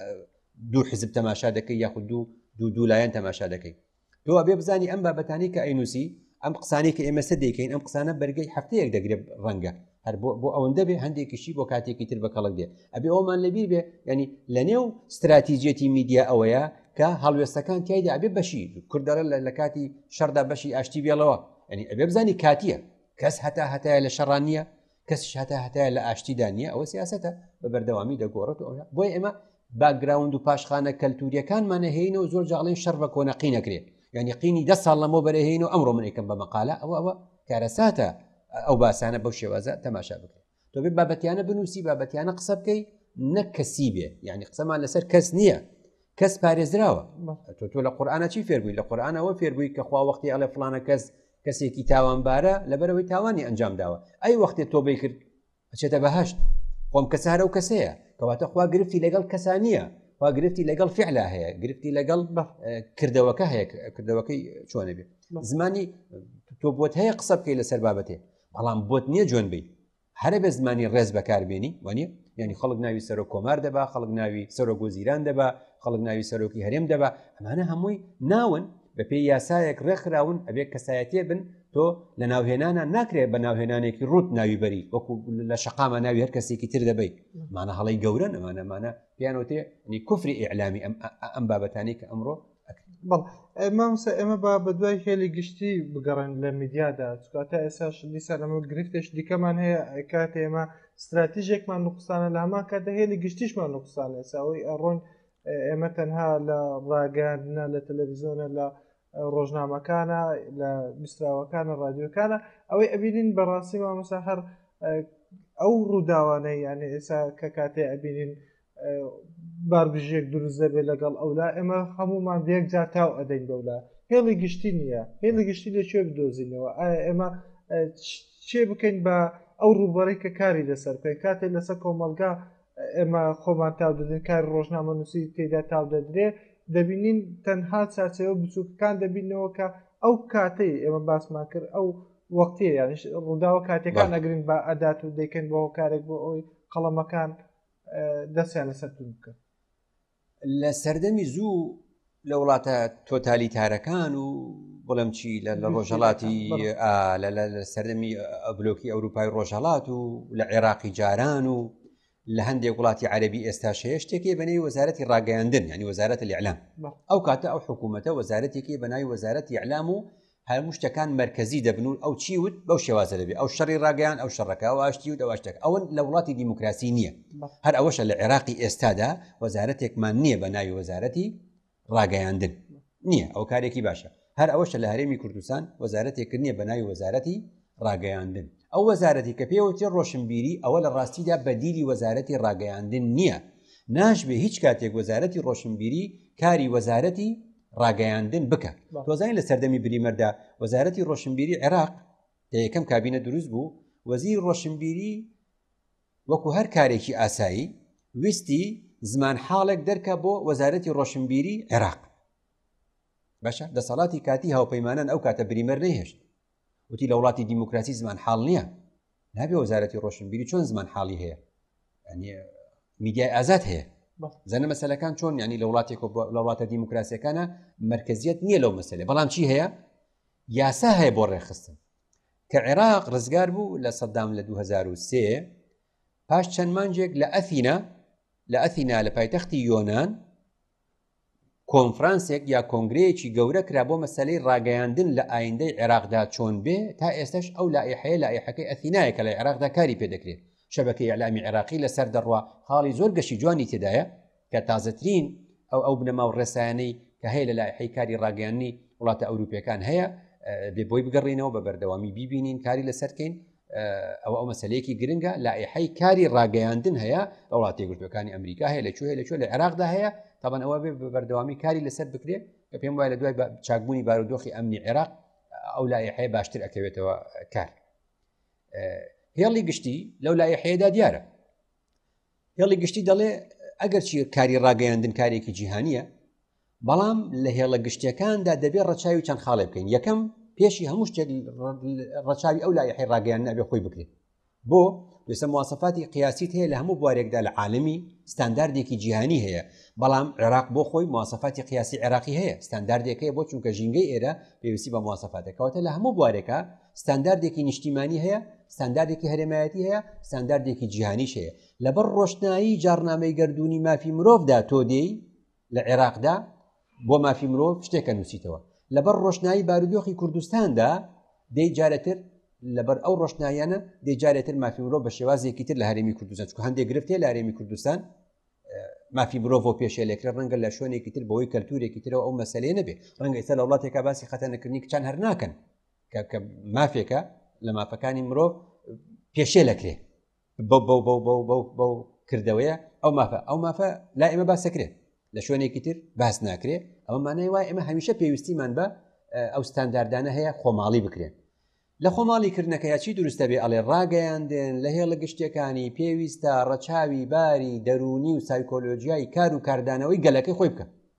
دوو حزب تەماشا دەکەی یاخود دوو دوو دوولایەن تەماشا دەکەیت تۆ ئەبێ بزانی ئەم بابەتانی کە ئەینوسی ئەم قسانێک کە ئێمەسە دەیکەین ئەم قسانە بەرگەی هەفتەیەک دەگرێت ڕەنگە هەر بۆ بۆ ئەوەندە بێ هەندێکیشی بۆ کاتێکی تر بە کەڵک دێ ئەبێ ئەومان لەبییر بێ ینی لە نێو استراتیجێتی میدیا ئەوەیە کە هەڵوێستەکان تایدا ئەبێ بەشی کوردەرە لە کاتی شەردا بەشی ئاشتی بێڵەوە ئەنی ئەبێ بزانی کاتیە کەس هەتا هەتایە لە شەڕان نییە کەسیش هەتا هەتایە لە ئاشتیدا نییە ئەوە سیاستە بە بەردەوامی دەگۆڕێت ئەو بۆی ئێمە باگراوند و پاشخانە کەلتوریەکانمانە هەینەوە زۆر جاڵین شەر بە کۆنەقی نەکرێت ینی قینی دە ساڵ لەمەوە بەرەهین و ئەمڕۆ منێکم بە مەقالە ئەوە ئەوە کارەساتە ئەو باسانە بەو شێوازە تەماشا بکرێت تۆ بێ بابەتیانە بنووسی بابەتیانە قسە بکەی نەک کەسی بێ یعنی قسەمان لەسەر کەس نییە کەس پارێزراوە تۆ تۆ لە قورآانە چی فێربووی لە قورآانەوە فێربووی کە خوا وەختی ئەڵێ فلانە کەس کەسێکی تاوانبارە لەبەرەوەی تاوانی ئەنجام داوە ئەی وەختێ تۆبەی کرد ئەچێتە بەهشت خۆم کەسارە و کەسەیە کەواتە خوا گرفتی لەگەڵ کەسانیە وا گرفتی لەگەڵ فعلا هەیە گرفتی لەگەڵ کردەوەکە هەیە کردەوەکەی چۆنە بێت زمانی تۆ بۆت هەیە قسە بکەی لەسەر بابەتێ بەڵام بۆت نییە جوێن بی هەرە بە زمانی ڕێز بەکاربێنی وانە یعنی خەڵک ناوی سەرۆک کۆمار دەبا خەڵک ناوی سەرۆک و زیران دەبا خەڵک ناوی سەرۆکی هەرێم دەبا ئەمانە هەمووی ناون بەپێی یاسایەک ڕێکخراون ئەبێ کەسایەتێ بن تۆ لە ناوهێنانە ناکرێت بە ناوهێنانێکی ڕوت ناوی بەری وەکو لە شقامە ناوی هەر کەسێکی تر دەبیت مانە هەڵی گەورە نەمانەمانە پیانوتێ نی کوفری ئیعلامی ئەم بابەتانی کە ئەمڕۆ
بەڵ مامسا ئێمە با بە دوای هێلی گشتی بگەڕێن لە میدیادا چکاتە ئێساش دیسان ئەمە گرفتش دیکەمان هەیە کات ئێمە استراتیژێکمان نقصانە لە هەمان کاتە هێلی گشتیشمان نقصان ئێساەوەی ئەڕۆن ئێمە تەنها لە ڕاگەاندنا لە تەلەڤزیۆنە لە ڕۆژنامەکانە لە بیستراوەکانە ڕادیۆکانە ئەوەی ئەبینین بەڕاستی مامەسا هەر ئەو ڕووداوانەی یانە ئێسا کە کاتێ ئەبینین باربژێک دروست دەبێت لەگەڵ ئەولا ئێمە هەمومان بێک جا تاو ئەدەین بەولا هێڵی گشتی نییە هێڵی گشتی لە کوێ بدۆزینەوە ئایا ئێمە چێ بکەین بە ئەو ڕووبەڕی کە کاری لەسەر بکەین کاتێک لەسەر کۆمەلگا ئێمە خۆمان تاو دەدەین کار ڕۆژنامە نووسی تێدا تاو دەدرێ دەبینین تەنها چارچەوە بچووکەکان دەبینەوە کە ئەو کاتەی ئێمە باسمان کرد ئەو وەختیە یانش ڕووداوە کاتەکان ئەگرین بە ئەدات و دەکەن بە هۆکارێک بۆ ئەوی قەڵەمەکان دەستیان لەسەر تون بکەن
لە سەردەمی زوو لە وڵاتە تۆتالیتارەکان و بڵم چی لە ڕۆژهڵاتی لە سەردەمی ئەبلۆکی ئەوروپای ڕۆژهڵات و لە عێراقی جاران و لە هەندێک وڵاتی عەربی ئێستا شەیە شتێکی بەنەی وەزارەتی ڕاگەیاندن ینی وەزارەت لەعلام ئەو کاتە ئەو حکوومەتە وەزارەتێکی بەناوی وەزارەتی ئەلام و هەموو شتەکان مەرکەزی دەبن و ئەو چی وت بەو شێوازە دەبێت ئەو شەڕی ڕاگەیان ئەو شەڕەکە ئەو ئاشتی و دەواشتێک ئەوەن لە وڵاتی دیموکراسی نییە هەر ئەوەشە لە عێراقی ئێستادا وەزارەتێکمان نییە بە ناوی وەزارەتی ڕاگەیاندن نییە ئەو کارێکی باشە هەر ئەوەشە لە هەرێمی کوردستان وەزارەتێک نییە بە ناوی وەزارەتی ڕاگەیاندن ئەو وەزارەتی کە پێوەتی ڕۆشنبیری ئەوە لە ڕاستیدا بەدیلی وەزارەتی ڕاگەیاندن نییە ناشبێ هیچ کاتێک وەزارەتی ڕۆشنبیری کاری وەزارەتی ڕاگەیاندن بکات تۆزانین لە سەردەمی بریمەردا وەزارەتی ڕۆشنبیری عێراق لە یەکەم کابینە دروست بوو وەزیر ڕۆشنبیری وەکو هەر کارێکی ئاسایی ویستی زمان حاڵێک دەرکە بۆ وەزارەتی ڕۆشنبیری عێراق باشە دەسەڵاتی کاتی هاوپەیمانان ئەو کاتە بریمەر نەهێشت وتی لە وڵاتی دیموکراسی زمان حاڵ نییە نابێ وەزارەتی ڕۆشنبیری چۆن زمان حاڵی هەیە میدیای ئازاد هەیە زەنە مەسلەکان چۆن ینی لە وڵاتێک لە وڵاتە دیموکراسیەکانە مرکزیت نییە لەو مەسلێ بەڵام چی هەیە یاسا هەیە بۆ ڕێخستن کە عێراق ڕزگار بوو لە سەدام لە 2023 پاش چەند مانجێک لە ئەفینا لە ئەفینا لە پایتەختی یۆناان کۆنفرانسێک یا کۆنگرەیەکی گەورە کرا بۆ مەسەلەی ڕاگەیاندن لە ئایندەی عێراقدا چۆن بێ تا ئێستش ئەو لائیحەیە لائیحەکەی ئەثینایە کە لە عێراقدا کاری پێ دەکرێت شەبەکە ئیعلامی عێراقی لەسەر دەڕوا خاڵی زۆر گەشی جوانی تێدایە کە تازەترین ئەو ئەو بنەما و ڕێسایانەی کە هەیە لە لایحی کاری ڕاگەیاننی وڵاتە ئەوروپیەکان هەیە بێ بۆی بگەڕینەوە بە بەردەوامی بیبینین کاری لەسەرکەین ئەو ئەو مەسلەیەکی گرنگە لائحی کاری ڕاگەیاندن هەیە لە وڵاتی گرتوەکانی ئەمریکا هەیە لە کوێ لە کوێ لە عێراقدا هەیە تاوان ئەوە بێ بەردەوامی کاری لەسەر بکرێت کە پێم وایە لە دوای چاکبوونی بارودۆخی ئەمنی عێراق ئەو لایحەیە باشتر ئەکەوێتەوە کار هێڵی گشتی لەو لایحەیەدا دیارە هێڵی گشتی دەڵێ ئەگەرچی کاری ڕاگەیاندن کارێکی جیهانیە بەڵام لە هێڵە گشتیەکاندا دەبێت ڕەچاوی چەند خاڵێ بکەین یەکەم پێشی هەموو شتێک ڕەچاوی ئەو لایەحی ڕاگەیان نابێ خۆی بکرێت بۆ دوێسە موواسەفاتی قیاسیت هەیە لە هەموو بوارێکدا لە عاالمی ستانداردێکی جیهانی هەیە بەڵام عێراق بۆ خۆی موواسەفاتی قیاسی عێراقی هەیە ستانداردێک هەیە بۆ چونکە ژینگەی ئێرە پێویستی بە موواسەفاتەکەوتە لە هەموو بوارێکە ستانداردێکی نیشتیمانی هەیە ستانداردێکی هەرێمایەتی هەیە ستانداردێکی جیهانیش هەیە لەبەر ڕۆشنایی جارنامەی گردردونی مافی مرۆڤدا تۆ دێی لە عێراقدا بۆ مافی مرۆڤ شتێکە نووسیتەوە لەبەر ڕۆشنایی بارودۆخی کوردستاندا دەی جارەتر لەبەر ئەو ڕۆشنایانە دەجارێتر مافی مرۆ بە شێوازێکی تر لە هەرێمی کوردستان چکو هەندێک گرفتێ لە هەرێمی کوردستان مافی مرۆڤ پێشێ لێکرا ڕەنگە لە شوێنێکی تر بەوەی کەلتورێکی ترەوە ئەو مەسلەیە نەبێ ڕەنگە ئێستا لە وڵاتێکا باسی خەتەنەکردنی کچان هەر ناکەن کە مافێکە لە مافەکانی مرۆڤ پێشێ لەکرێ بەو بەو بەو بەو بەو بەو کردەوەیە ئەو مافە ئەو مافە لا ئێمە باسەکرێت لە شوێنێکی تر باس ناکرێ ئەوە مانای وای ئێمە هەمیشە پێویستیمان بە ئەو ستانداردانە هەیە خۆماڵی بکرێن لە خۆماڵی کردنەکە یاچی دروستە بێ ئەڵێ ڕاگەیاندن لە هێڵە گشتەکانی پێویستە ڕەچاوی باری دەرونی و سایکۆلۆژیای کار و کاردانەوەی گەلەکەی خۆی بکە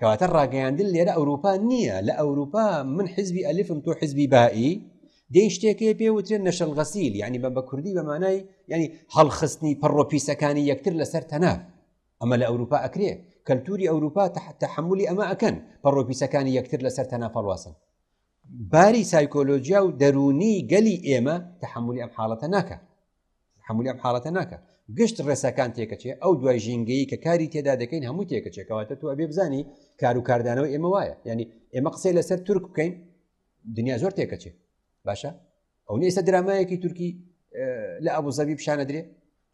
کەواتە ڕاگەیاندن لێرە ئەوروپا نییە لە ئەوروپا من حزبی ئەلفم تۆ حزبی بائی دەی شتێکێ پێ وترێن نەشەل غەسیل ینی بە بە کوردی بەمانای ینی هەڵخستنی پەڕۆپیسەکانی یەکتر لەسەر تەناف ئەمە لە ئەوروپا ئەکرێ کەلتوری ئەوروپا تحملی ئەمە ئەکەن پەڕۆپیسەکانی یەکتر لەسەر تەناف هەڵواسن باری سایکۆلۆژیا و دەرونی گەلی ئێمە تحملی ئەم حاڵەتە ناکە حملی ئەم حاڵەتە ناکە گشت ڕێساکان تێکەچێ ئەو دوای ژینگەیی کە کاری تێدا دەکەین هەموو تێکەچێکەوەتە تو ئەبێ بزانی کار و کاردانەوە ئێمە وایە ینی ئێمە قسەی لەسەر تورک بکەین دنیا زۆر تێکەچێ باشە ئەو ئێستا درامایەکی تورکی لە ئەبوو زەبی پیششانە درێ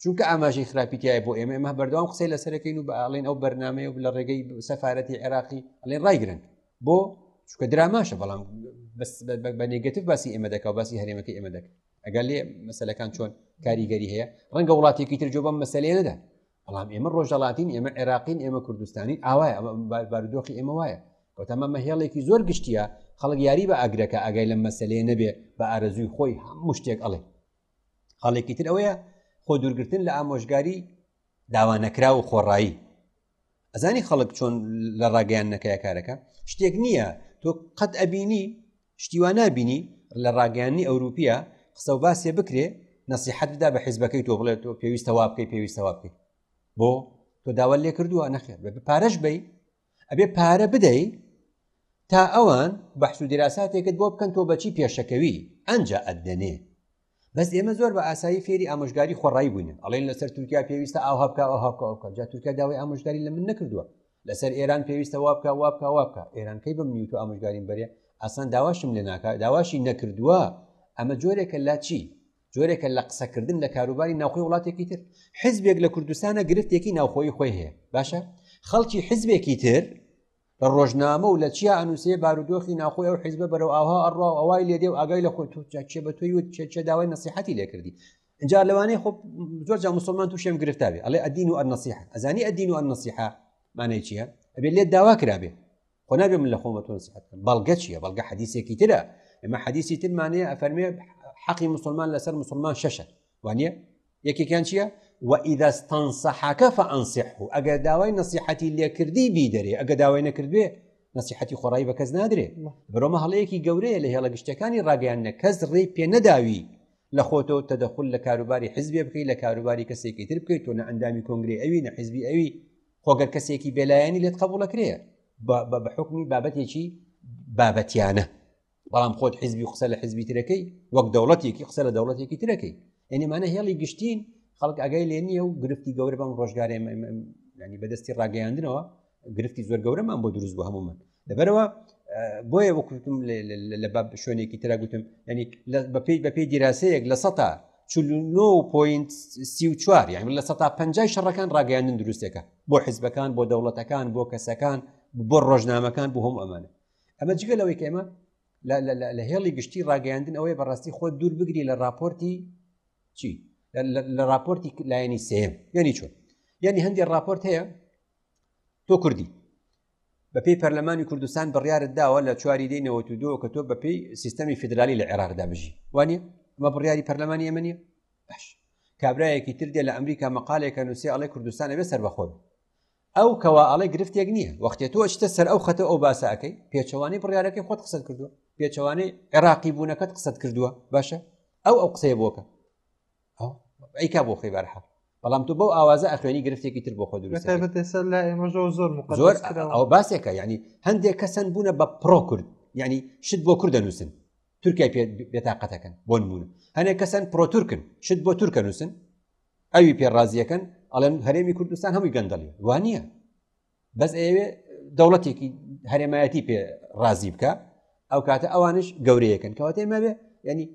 چونکە ئاماژەی خراپیتیای بۆ ئێمە ئمە بەردەوام قسەی لەسەرەکەین و بەڵێن ئەو بەرنمەیە و لە ڕێگەی سەفاەتی عێراقی ئەڵێن ڕایگرن بۆ چکە دراماشە بەڵام بە نگەتیف باسی ئێمە دەکە و باسی هەرێمەکە ئێمە دەکە ئەگەر لێ مەسلەکان چۆن کاریگەری هەیە ڕەنگە وڵاتێکی تر جۆ بەم مەسلێ نەدا بەڵام ئێمە ڕۆژەڵاتین ئێمە عێراقین ئێمە کوردستانی ئاوایە بارودۆخی ئێمە وایە کەوتەمە مەهێڵێکی زۆر گشتیە خەڵک یاری بە ئاگرەکە ئەگەی لە مەسلێ نەبێ بە ئارەزووی خۆی هەموو شتێک ئەڵێ خەڵێکی تر ئەوەیە خۆ دوورگرتن لە ئامۆژگاری داوا نەکرا و خۆڕایی ئەزانی خەڵک چۆن لە ڕاگەیان نەکەی کارەکە شتێک نییە تۆ قەت ئەبینی شتیوا نبینی لە ڕاگەیاننی ئەوروپیە قسە و باسێ بکرێ نسیحەت بدا بە حیزبەکەی تۆ بڵێت تۆ پێویستە وا بکەی پێویستە وا بکەی بۆ تۆ داوا لێ کردووە نەخێت بە پارەش بی ئەبێ پارە بدەی تا ئەوان بەحسو دیراساتێکت بۆ بکەن تۆ بەچی پێشەکەوی ئەجا ئەدەنێ بەس ئێمە زۆر بە ئاسایی فێری ئامۆژگاری خۆڕایی بووین ئەڵێن لەسەر تورکیا پێویستە ئاها بکە ئەوها بکە ئەوکە جا تورکیا داوای ئامۆژگاری لە من نەکردووە لەسەر ئێران پێویستە وابکە وابکە وابکە ئێرانکەی بم نیوت و ئامۆژگاریم بەرێ ئاسان داواشم لێ ناکە داواشی نەکردووە ئەمە جۆرێکە لا چی جۆرێکە لە قسەکردن لە کاروباری ناوخۆی وڵاتێکی تر حزبێک لە کوردستانە گرفتێکی ناوخۆی خۆی هەیە باشە خەڵکی حزبێکی تر لە ڕۆژنامە و لە چیا ئەنووسێ بارودۆخی ناخۆی ئەو حیزبە بەرەو ئاها ئەڕوا و ئەوای لێدێ و ئاگای لە خۆی تۆ چێ بە توی و چێ داوای نسیحەتی لێکردی جار لەوانەیە خۆ زۆر جا مسلمان تو شێم گرفتاوی ئەڵێ ئەدین و ئەنسیحە ئەزانی ئەدین و ئەنسیحە مانای چییە ئەبێ لێت داوا کرابێ خۆ نابێ من لە خۆمە تۆ نسیحەت بەڵگە چییە بەڵگە حەدیسێکی ترە ئێمە حەدیسی ترمانەیە ئەفەرمێ حەقی مسلمان لەسەر مسلمان شەشە وانە یەکێکیان چییە وەئیدەستان سەحاکە فەئەنسیح و ئەگەر داوای نسیحەتی لێکردی بیدەرێ ئەگە داوای نەکردێ نسیحەتی خۆڕایی بە کەس نادرێ برۆمە هەڵەیەکی گەورەیە لە هێڵە گشتەکانی ڕاگەیان نە کەس ڕێ پێ نەداوی لە خۆتۆ تەدەخل لە کاروباری حزبێ بکەیت لە کاروباری کەسێکی تر بکەیت تۆ نە ئەندامی کۆنگری ئەوی نە حزبی ئەوی خۆگەر کەسێکی بێلایەنی لێت قبولەکرێ بە حکمی بابەتێکی بابەتیانە بەڵام خۆت حیزبی قسە لە حیزبی ترەکەی وەک دەوڵەتێکی قسە لە دەوڵەتێکی ترەکەی ئەنیمانە هێڵی گشتین خەڵک ئەگای لێ نییە و گرفتی گەورە بەم ڕۆژگارێ ینی بەدەستی ڕاگەیاندنەوە گرفتی زۆر گەورەمان بۆ دروست بۆ هەمومان لەبەرەوە بۆیە وەکوتم لە باب شوێنێکی تررا گوتم ینی بەپی بەپی دیراسەیەک لە سەتا پوینت چوار یان لە سەتا پ شەڕەکان ڕاگەیاندن دروستەکە بۆ حیزبەکان بۆ دەوڵەتەکان بۆ کەسەکان بۆ ڕۆژنامەکان بۆ هەم ئەمانە ئەمە جگە لەوەی کە ئێمە لە هێڵی گشتی ڕاگەیاندن ئەوەی بەڕاستی خۆ دوور بگری لە راپۆرتی چی لە راپۆرتی لایەنی سێم یعنی چۆن یعنی هەندێک راپۆرت هەیە تۆ کوردی بەپی پەرلەمانی کوردستان بڕیارت داوە لە چواری دی نەوە دو کە تۆ بەپی سیستەمی فدرالی لە عێراقدا بژی وانە ئەمە بڕیاری پەرلەمانی ئەمەنیە باش کابراایەکی تر دێ لە ئەمریکا مەقالێکە نووسی ئەڵێ کوردستانە بێ سەربەخۆن ئەو کەوا ئەڵێ گرفتێک نییە وەختێ تۆ ئەچتە سەر ئەو خەتە ئەو باسە ئەەکەی پێچەوانی بڕارەکەی خۆت قسەت کردو پێچەوانی عێراقی بوونەکەت قسەت کردووە باشە ئەو ئەو قسەیە بۆکە ئەو ئەیکا بۆ خۆی بارحە بەڵام تو بەو ئاوازە ئەخوێنی گرفتێکی تر بۆ خۆ دروست
زۆر
ئەو باسێکە ینی هەندێک کەسەن بوونە بە پرۆ کرد ینی شت بۆ کوردە نووسن تورکای پێ بێتاقەتەکەن بۆ نمونە هەنێک کەسەن پرۆتورکن شت بۆ تورکە نووسن ئەوی پێ ڕازیەکەن ئەڵێن هەرێمی کوردستان هەمووی گەندەڵی وانە بەس ئەوێ دەوڵەتێکی هەرێمایەتی پێ ڕازی بکە ئەو کاتە ئەوانش گەورەیەکەن کەواتێ مەبێ ینی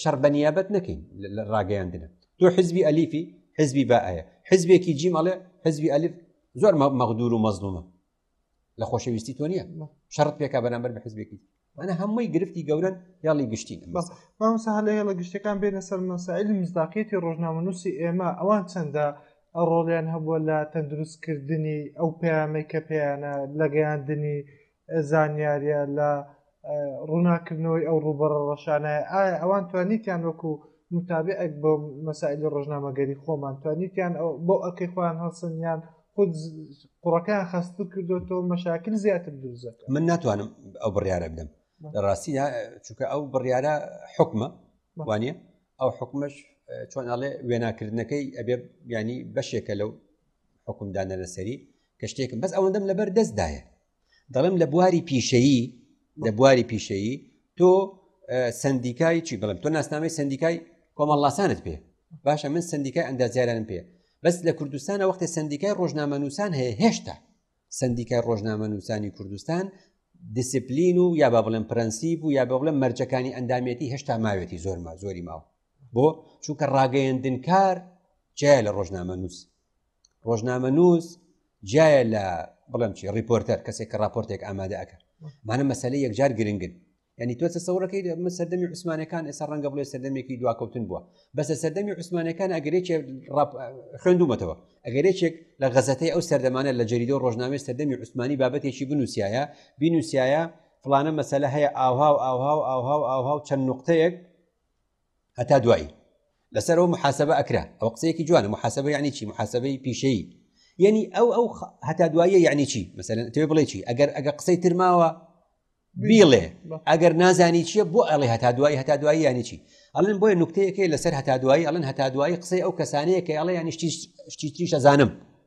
شەڕ بەنیابەت نەکەین لە ڕاگەیاندنە تۆ حزبی ئەلیفی حزبی باە حزبێکی جیم ئەڵێ حزبی ئەلیف زۆر مەغدور و مەزلومە لە خۆشەویستی تۆ نیە شەڕت پێکا بەرامبەر بە حزبێکی ئەە هەمووی گرفتی گەورن یاڵی گشتی بەس
مامسا هەلە هێڵە گشتەکان بێنە سەر مەسائل مزداقیەتی ڕۆژنامەنووسی ئێمە ئەوان چەندە ڕۆڵیان هەبووە لە تەندروستکردنی ئەو پامەی کە پێیانە لەگەیاندنی زانیاریە لە ڕووناکردنەوەی ئەو ڕوبەڕ ڕەشانایە ئایا ئەوان توانیتیان وەکو متابعێک بۆ مەسائلی ڕۆژنامەگەری خۆمان توانیتیان بۆ ئەکەی خۆیان هەڵسنیان خود قڕەکە خستر کردوەوە مەشاکل زیاتر دروزەکە
من ناتوانم ئەو بڕیارە بدەم لە ڕاستی چونکە ئەو بڕیارە حکومە وانە ئەو حکومەش چۆن ئەڵێ وێناکردنەکەی ئەبێ ینی بەشێکە لەو حکومدانە لەسەری کە شتێکم بەس ئەوەندەم لەبەر دەستدایە دەڵێم لە بواری پیشەیی لە بواری پیشەیی تۆ سندیکای چی بڵم تۆ ناسنامەی سندیکای کۆمەڵاسانت پێ باشە من سندیکای ئەندازیارانم پێ بەس لە کوردستانە وەختی سندیکای ڕۆژنامە نووسان هەیە هێشتا سندیکای ڕۆژنامە نووسانی کوردستان دیسپلین و یا با بڵێن پرەنسیب و یا بە بڵێن مەرجەکانی ئەندامێتی هێشتا ماوێتی زۆرمە زۆری ماوە بۆ چونکە ڕاگەیەندنکار جای لە ڕۆژنامە نووس ڕۆژنامە نووس جیایە لە بڵم چی ڕیپۆرتەر کەسێک کە راپۆرتێک ئامادە ئەەکە مانە مەسلەی یەکجار گرنگن ینی تۆ سەورەکەی من سەردەمی عوسمانەکان ئێستا ڕەنگە بڵێ سەردەمێکی دواکەوتن بووە بەسە سەردەمی عوسمانەکان ئەگرێکی خوێندومەتەوە ئەگەرێکێک لە غەزەتەی ئەو سەردەمانە لە جەریدۆ ڕۆژنامەی سەردەمی عوسمانی بابەتێکی بنووسایە بینوسایە فلانە مەسلە هەیە ئاها و ئاها و ئاها و ئاها و چەند نقطەیەک هەتا دوایی لەسەر ئەو محاسبە ئەکرا ئەو قسەیەکی جوانە محاسبە یعنی چی محاسبەی پیشەیی یعنی ئەو ئەو هەتا دواییە یعنی چی مەسەن تێ بڵێ چی ئەگەر ئەگە قسەی ترماوە بیڵێ ئەگەر نازانی چییە بۆ ئەڵێ هەتا دوایی هەتا دوایی ینی چی ئەلن بۆیە نکتەیەکەی لەسەر هەتا دوایی ئەلن هەتا دوایی قسەی ئەو کەسانەیە کە ئەڵێ ینی شتی شتی تریشە زانم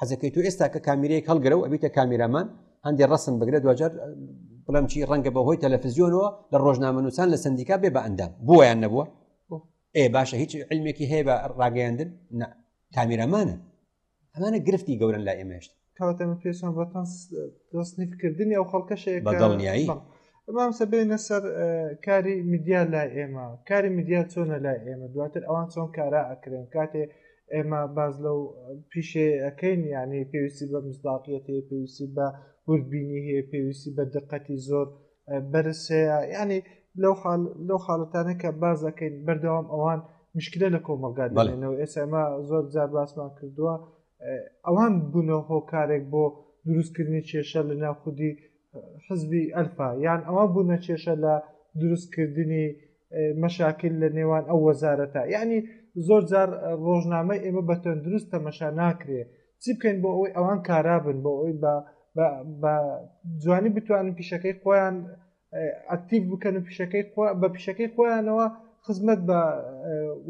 حەزەکەی تو ئێستا کە کامیرەیەک هەڵگرە و ئەبیتە کامیرامان هەندێ ڕسم بگرە دوجار بڵم چی ڕەنگە بە هۆی تەلەفزیۆنەوە لە ڕۆژنامەنووسان لە سندیکا بێ بە ئەندام بۆیان نەبووە ئێ باشە هیچ علمێکی هەیە بە ڕاگەیاندن کامیرامانە ئەمانە گرفتی گەورن لا ئێمەشت
کاتەمە پێشان بەتان دەستنیفکردنی ئەو خەڵکەشەیە
بەدڵنیایی
مامۆستا بێنە سەر کاری میدیا لای ئێمە کاری میدیا چۆنە لای ئێمە دواتر ئەوان چۆن کارا ئەکرێن کاتێ ئێمە باز لەو پیشەکەین یعنی پێویستی بە مزداقیەت هەیە پێویستی بە وردبینی هەیە پێویستی بە دقەتی زۆر بەرز هەیە ینی لەو حال لەو حاڵەتانە کە بازەکەین بەردەوام ئەوان مشکلە لە کۆمەلگا دەێنەوە ئێستا ئەمە زۆر جار باسمان کردووە ئەوان بوونە هۆکارێک بۆ دروستکردنی کێشە لە ناخودی حزبی ئەلفا یان ئەوە بوونە کێشە لە دروستکردنی مەشاکل لە نێوان ئەو وەزارەتە یعنی زۆر جار ڕۆژنامە ئێمە بە تەندروست تەمەشا ناکرێ چی بکەین بۆ ئەوەی ئەوان کارابن بۆ ئەوی بە جوانی بتوانن پیشەکەی خۆیان ئەکتیو بکەن و پیشەکەی بە پیشەکەی خۆیانەوە خزمەت بە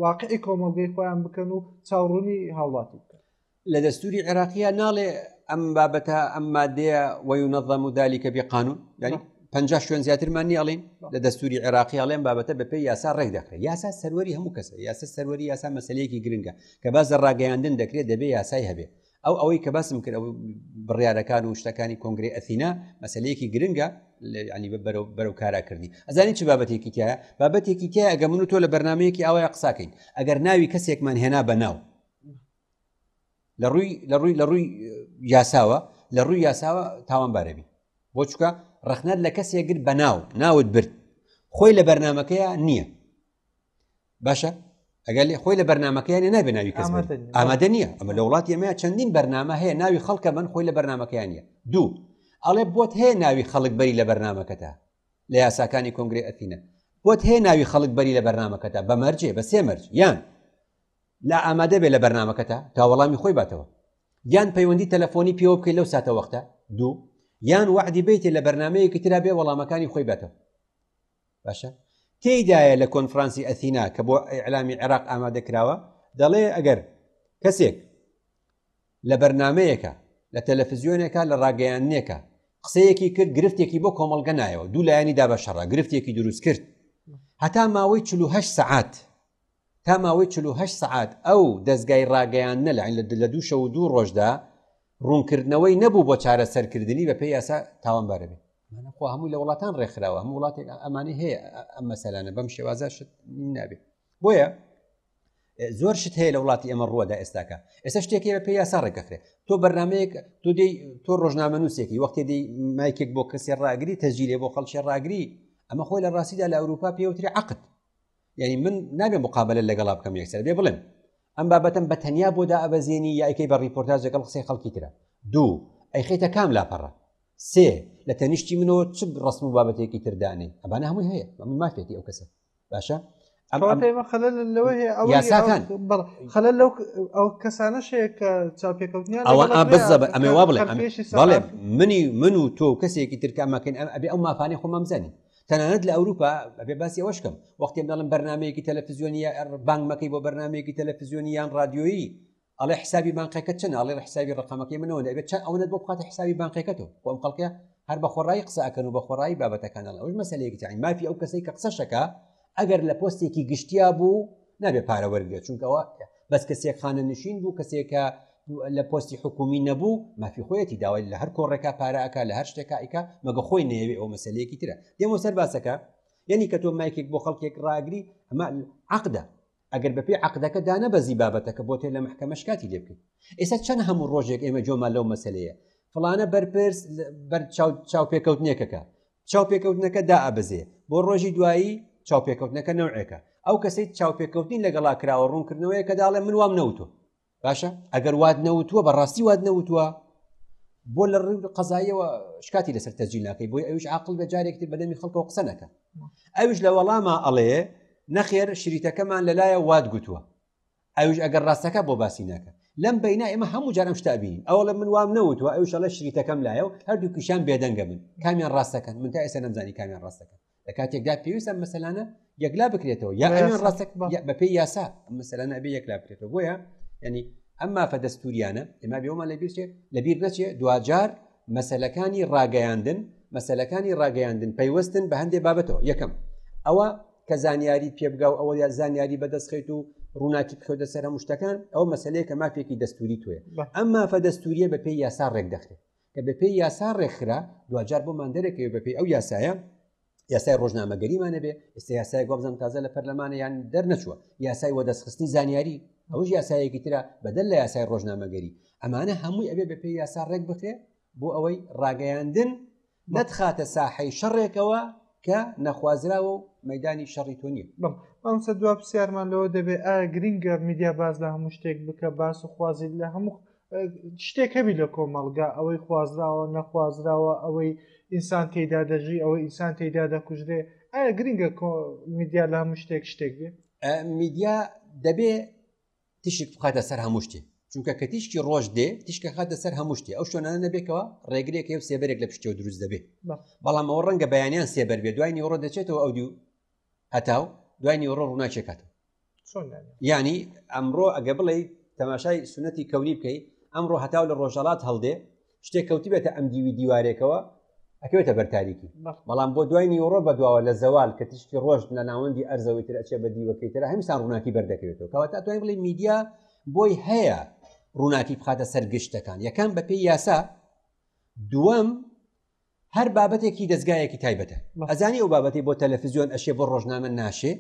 واقعی کۆمەڵگەی خۆیان بکەن و چاوڕونی هاوڵاتی بکەن
لە دەستوری عێراقیە ناڵێ ئەم بابەتە ئەم مادەیە وەیونەظەم و دالیکە بێ قانون ینی پ شوێن زیاترمان نیاڵین لە دەستوری عێراقی ئەڵێن بابەتە بەپی یاسا ڕێک دەکرێت یاسا سەروەری هەموو کەسە یاسا سەروەری یاسا مەسلەیەکی گرنگە کە باز لە ڕاگەیاندن دەکرێت دەبێ یاسای هەبێ ئەو ئەوەی کە باسم کرد بڕیارەکان و شتەکانی کۆنگری ئەثینا مەسلەیەکی گرنگە ینی بەرەو کارا کردی ئەزانی چ بابەتێکی تایە بابەتێکی تای ئەگە من و تۆ لە بەرنمەیەکی ئاوای قساکەین ئەگەر ناوی کەسێکمان هێنا بە ناو لە ڕووی لە ڕووی لە ڕووی یاساوە لە ڕووی یاساوە تاوانبارەبی بۆ چکە ڕخنەر لە کەسێک گر بە ناو ناوت برد خۆی لە بەرنمەکەیە نییە باشە ئەگەر لێ خۆی لە بەرنمەکەیان نابێ ناوی کەس ئامادە نییە ئەمە لە وڵاتی ئەمە چەندین بەرنمە هەیە ناوی خەڵکە من خۆی لە بەرنمەکەیان نیە دوو ئەڵێ بۆت هەیە ناوی خەڵک بەری لە بەرنمەکەتە لە یاساکانی کۆنگری ئەتینە بۆت هەیە ناوی خەڵک بەری لە بەرنمەکەتە بە مەرجێ بە سێ مەرج یان لا ئامادە بێت لە بەرنامەکەتا تا وەڵامی خۆی باتەوە یان پەیوەندی تەلەفۆنی پێوە بکەیت لەو ساتە وەختە دوو یان وعدی بیتێ لە بەرنمەیەکی تررا بێ وەڵامەکانی خۆی بێتەوە باشە تێدایە لە کۆنفرانسی ئەثینا کە بۆ ئەعلامی عێراق ئامادە کراوە دەڵێ ئەگەر کەسێک لە بەرنمەیەەکە لە تەلەفزیۆنێکە لە ڕاگەیاننێکە قسەیەکی کرد گرفتێکی بۆ کۆمەڵگە نایەوە دوو لایەنی دا بە شەڕە گرفتێکی دروست کرد هەتا ماوەی 48 سعات تا ماوەی چل و هەشت سەعات ئەو دەزگای ڕاگەیاندنە لە عیلە لە دوو شەو و دوو ڕۆژدا ڕوونکردنەوەی نەبوو بۆ چارەسەرکردنی بە پێی یاسا تاوانبارە بێت مانەخوا هەمووی لە وڵاتان ڕێکخراوە هەموو وڵاتێک ئەمانی هەیە ئەم مەسەلانە بەم شێوازە شت نابێت بۆیە زۆر شت هەیە لە وڵاتی ئەمە ڕووەدا ئێستاکە ئێستا شتێکی بە پێ یاسا ڕێکەخرێت تۆ بەرنمەیەک تۆ دەی تۆ ڕۆژنامە نووسێکی وەختی دی مایکێک بۆ کەسێ ڕاگری تەجیلێ بۆ خەڵکی ڕاگری ئەمە خۆی لە ڕاستیدا لە ئەوروپا پێوتری عقد یعنی من نابێ مقابلە لەگەڵا بکەم یەکسەر بێ بڵێم ئەم بابەتم بە تەنیا بۆ دا ئەبەزێنی یایکەی بە ڕیپۆرتاج لەگەڵ قسەی خەڵکی ترە دوو ئەیخیتە کام لاپەڕە سێ لە تەنیشتی منەوە چ ڕسم و بابەتێکی تردانێ ئەبانە هەمووی هەیە ئەمە مافێتی ئەو کەسە باشە
خەل لەو ئەو کەسانە شەیە کە چاپێکەوتنیان
ئەوان ئابزە بە ئەمێ وا بڵێ بەڵێ منی من و تۆ کەسێکی ترکە ئەمەکەین ئەم ئەبێ ئەو مافانەی خۆمەمزانی تەنانەت لە ئەوروپا ئەبێ باسی ئەوەشکەم وەختێ دەڵم بەرنمەیەکی تەلەفزیۆنیە بانگمەکەی بۆ بەرنمەیەکی تەلەفزیۆنی یان رادیۆیی ئەڵێ حسابی بانقەکە چەند ئاڵێ حسابی ڕقەمەکەی منەوە دەبێت چەند ئەوەت بۆ بخاتە حسابی بانقەکەەوە بۆم خەڵکە هەر بە خۆڕایی قسەکەن و بە خۆڕایی بابەتەکان ئەوش مەسلەیەکی تاین مافی ئەو کەسێک کە قسەشەکە ئەگەر لە پۆستێکی گشتیا بوو نابێ پارە وەرگێ چونکەەوە بەس کەسێک خانە نشین بوو کەسێکە لە پۆستی حکومی نەبوو مافی خۆیەتی داوای لە هەر کۆڕێکا پارەکە لە هەر شتێکائیکا مەگە خۆی نەیەوێ ئەو مەسلەیەکی ترە دێمە سەر باسەکە یعنی کە تۆ مایکێک بۆ خەڵکێک ڕاگری ئەمە عقدە ئەگەر بەپی عقدەکە دانەبەزی بابەتەکە بۆ تێ لە محکەمە شکاتی لێ بکەیت ئێستا چەند هەموو ڕۆژێک ئێمە جۆمان لەو مەسلەیە فلانە بەرپرس بەر چاوپێکەوتنێکەکە چاوپێکەوتنەکە دائەبەزێ بۆ ڕۆژی دوایی چاوپێکەوتنەکە نەوعێکە ئەو کەسەی چاوپێکەوتنی لەگەڵا کراوە ڕوونکردنەوەیە کە داڵێ من وام نەوتۆ باشە ئەگەر واد نەوتووە بەڕاستی واد نەوتووە بۆ لە ڕوو قەزایەوە شکاتی لەسەر تەجیناکەی بۆی ئەوش عقل بە جارێکتر بەدەمی خەڵکەوە قسە نەکە ئەوش لە وەڵاما ئەڵێ نەخێر شریتەکەمان لەلایە واد گوتووە ئەوش ئەگەر ڕاستەکە بۆ باسی ناکە لەم بینە ئێمە هەموو جارم شتابین ئەوە لە من وام نەوتوە ئەو شەڵە شریتەکەم لایە و هەردوو پیشان بێدەنگە من کامیان ڕاستەکەن من تا ئێستا نەمزانی کامیان ڕاستەکە لە کاتێکدا پێویستە مەسەلانە یەکلا بکرێتەوە یا ڕاستەک بەپی یاسا مەسەلانە ئەبێ یەکلا بکرێتەوە بۆیە ینی ئەم مافە دەستوریانە ئێمە بێوەمان لە بیرچێ لە بیر نەچێ دواجار مەسلەکانی ڕاگەیاندن مەسلەکانی ڕاگەیاندن پەیوەستن بە هەندێک بابەتەوە یەکەم ئەوە کە زانیاری پێبگا و ئەوە یا زانیاری بەدەستخیت و ڕووناکی بخەوتە سەر هەموو شتەکان ئەو مەسلەیە کە مافێکی دەستوری توێ ئەم مافە دەستوریە بەپی یاسا ڕێک دەخرێت کە بەپی یاسا ڕێکخرا دوجار بۆمان دەرەکەوێت بەپی ئەو یاسایە یاسای ڕۆژنامەگەریمانە بێ ئێستا یاسای گۆبزم تازە لە پەرلەمانە یان دەرنەچووە یاسای وەدەستخستنی زانیاری ئەوش یاسایەکی تررا بەدەل لە یاسای ڕۆژنامەگەری ئەمانە هەمووی ئەبێ بەپی یاسا ڕێک بخێ بۆ ئەوەی ڕاگەیاندن نەتخاتە ساحەی شەڕێکەوە کە نەخوازراوە و مەدانی شەڕی تۆ نییە.
بەڵ مامۆستا دوا پرسیارمان لەوە دەبێت ئایا گرینگە میدیا باس لە هەموو شتێک بکە باس و خوازی لە هەموو شتێک هەبی لە کۆمەڵگا ئەوەی خوازراوە نەخوازراوە ئەوەی ئینسان تێدا دەژی ئەوەی ئینسان تێدا دەکوژرێ ئایا گرینگە میدیا لە هەموو شتێک شتێک بێ
میدیا دەبێ تیشک بخاتە سەر هەموو شتێ چونکە کە تیشکی ڕۆژ دێ تیشکە خاتە سەر هەموو شتێ ئەو شوێنانە نەبێکەوە ڕێگرێک هەیە و سێبەرێک لە پشتێ و دروست دەبێت بەڵام ئەوە ڕەنگە بەیانیان سێبەر بێ دوای نیوەڕۆ دەچێتەوە ئەو دوو هەتاو دوای نیوەڕۆ ڕووناچێکاتەوە ینی ئەمڕۆ ئەگە بڵێ تەماشای سونەتی کەونی بکەیت ئەمڕۆ هەتاو لە ڕۆژەڵات هەڵدێ شتێک کەوتبێتە ئەم دیوی دیوارێکەوە ئەکەوێتە بەر تاریکی بەڵام بۆ دوای نیوەڕۆ بە دواوە لە زەوال کە تیشکی ڕۆژ لە ناوەندی ئەرزەوەی تر ئەچێ بە دیوەکەی تر هەمسان ڕووناکی بەردەکەوێتەوە کەواتە توانین بڵێ میدیا بۆی هەیە ڕووناکی بخاتە سەر گشتەکان یەکان بەپێی یاسا دووەم هەر بابەتێکی دەستگایەکی تایبەتە ئەزانی ئەو بابەتی بۆ تەلەفزیۆن ئەشێ بۆ ڕۆژنامە ناشێ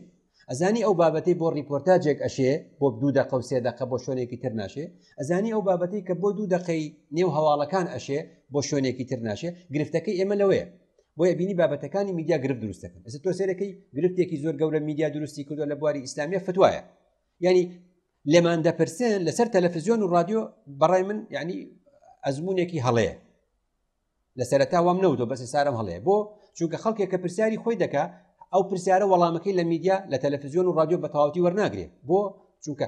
ئەزانی ئەو بابەتی بۆ ریپۆرتاجێک ئەشێ بۆ دوو دەقە و سێ دەقە بۆ شوێنێکی تر ناشێ ئەزانی ئەو بابەتی کە بۆ دوو دەقەی نێو هەواڵەکان ئەشێ بۆ شوێنێکی تر ناشێ گرفتەکەی ئێمە لەوەیە بۆیە بینی بابەتەکانی میدیا گرفت دروستەکەن ئەس تۆ سێرەکەی گرفتێکی زۆر گەورە میدیا دروستی کردو لە بواری ئیسلامیە فتوایە ینی لێمان دەپرسن لەسەر تەلەفزیۆن و رادیۆ بەڕای من یعنی ئەزمونێکی هەڵەیە لە سەرەتا وام نەوتۆ بەس سارم هەڵەیە بۆ چونکە خەڵکێک کە پرسیاری خۆی دەکا ئەو پرسیارە وەڵامەکەی لە میدیا لە تەلەفزیۆن و رادیۆ بە تەواوتی وەرناگرێ بۆ چونکە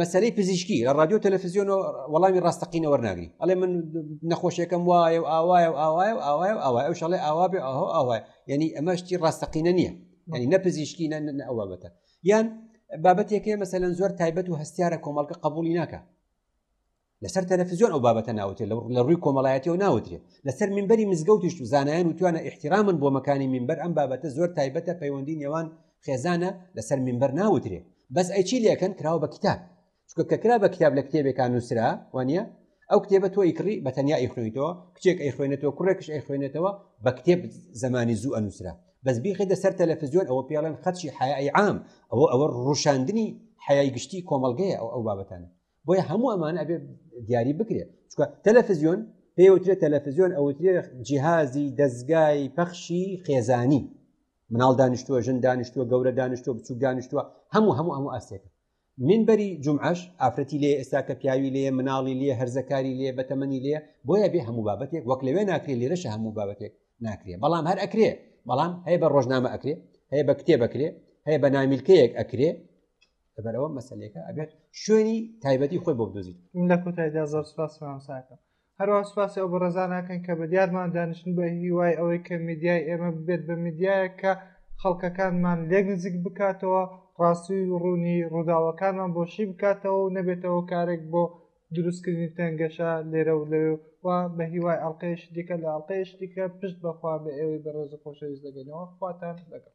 مەسلەی پزیشکی لە رادیۆ تەلەفزیۆن و وەڵامی ڕاستەقینە وەرناگری ئەڵێ من نەخۆشیەکەم وایە و ئاوایە و ئاوایە و ئاوایە و ئاوای ئەو شڵێ ئاوا بێ ئەوه ئاوای یعنی ئەمەشتی ڕاستەقینە نییە ینی نە پزیشکی ئەو بابەتە یان بابەتێکێ مەسەەن زۆر تایبەت و هەستیارە کۆمەڵگە قبولی ناکە لەسەر تەلەفزیۆن ئەو بابەتە ناوتێت لە ڕووی کۆمەڵایەتی و ناوترێت لەسەر منبەری مزگەوتیش زانایان و توانە احتیرامن بۆ مەکانی منبەر ئەم بابەتە زۆر تایبەتە پەیوەندی نێوان خێزانە لەسەر منبەر ناوترێت بەس ئەیچی لەکەن کراوە بە کتاب چکە کە کرا بە کتاب لە کتێبێکان نووسرا وانە ئەو کتێبە تۆ ئیکڕی بە تەنیا ئیخوێنیتەوە کچێک ئەیخوێنێتەوە کوڕێکش ئەیخوێنێتەوە بە کتێب زمانی زوو ئەنووسرا بەس بیخی دەسەر تەلەفزیۆن ئەوە پێڵێن خەچی حیعام ئەوە ئەوە ڕوشاندنی حیای گشتی کۆمەلگەیە ئەو ئەو بابەتانە بۆیە هەموو ئەمانە ئەبێ دیاری بکرێت چکە تەلەفزیۆن پێوترێت تەلەفزیۆن ئەوترێ جیهازی دەستگای پەخشی خێزانی مناڵ دانیشتووە ژن دانیشتووە گەورە دانیشتووە بچوک دانیشتووە هەموو هەموو هەموو ئاستێکە منبەری جمعش ئافرەتی لێ ئێستا کە پیاوی لێ مناڵی لێ هەرزەکاری لێ بەتەمەنی لێ بۆیە بێ هەموو بابەتێک وەک لەوێ ناکرێت لێرەشە هەموو بابەتێک ناکرێ بەڵام هەر ئەکرێ بەڵام هەیە بە ڕۆژنامە ئەکرێ هەیە بە کتێ بکرێ هەیە بە نامیلکەیەک ئەکرێ لەبەرەوە مەسلەکە ئەبێت شوێنی تایبەتی خۆی بۆ بدۆزیت
لە کۆتایدا زۆر سپاس ساکەم هەروە سپاسی ئەو بەڕێزا ناکەن کە بە دیارمان دانیشتن بە هیوای ئەوەی کە میدیای ئێمە ببێت بە میدیایە کە خەڵکەکانمان لێک نزیک بکاتەوە ڕاستی و ڕوونی ڕووداوەکانمان بۆشی بکاتەوە و نەبێتەوە کارێک بۆ دروستکردنی تەنگەشە لێرە و لەوێ و بە هیوای ئەڵلقەیەش دیکە لە ئەڵلقەیەش دیکە پشت بەخوا بە ئێوەی بەڕێز و خۆشەویست دەگەنەوە خواتان لەگەڵ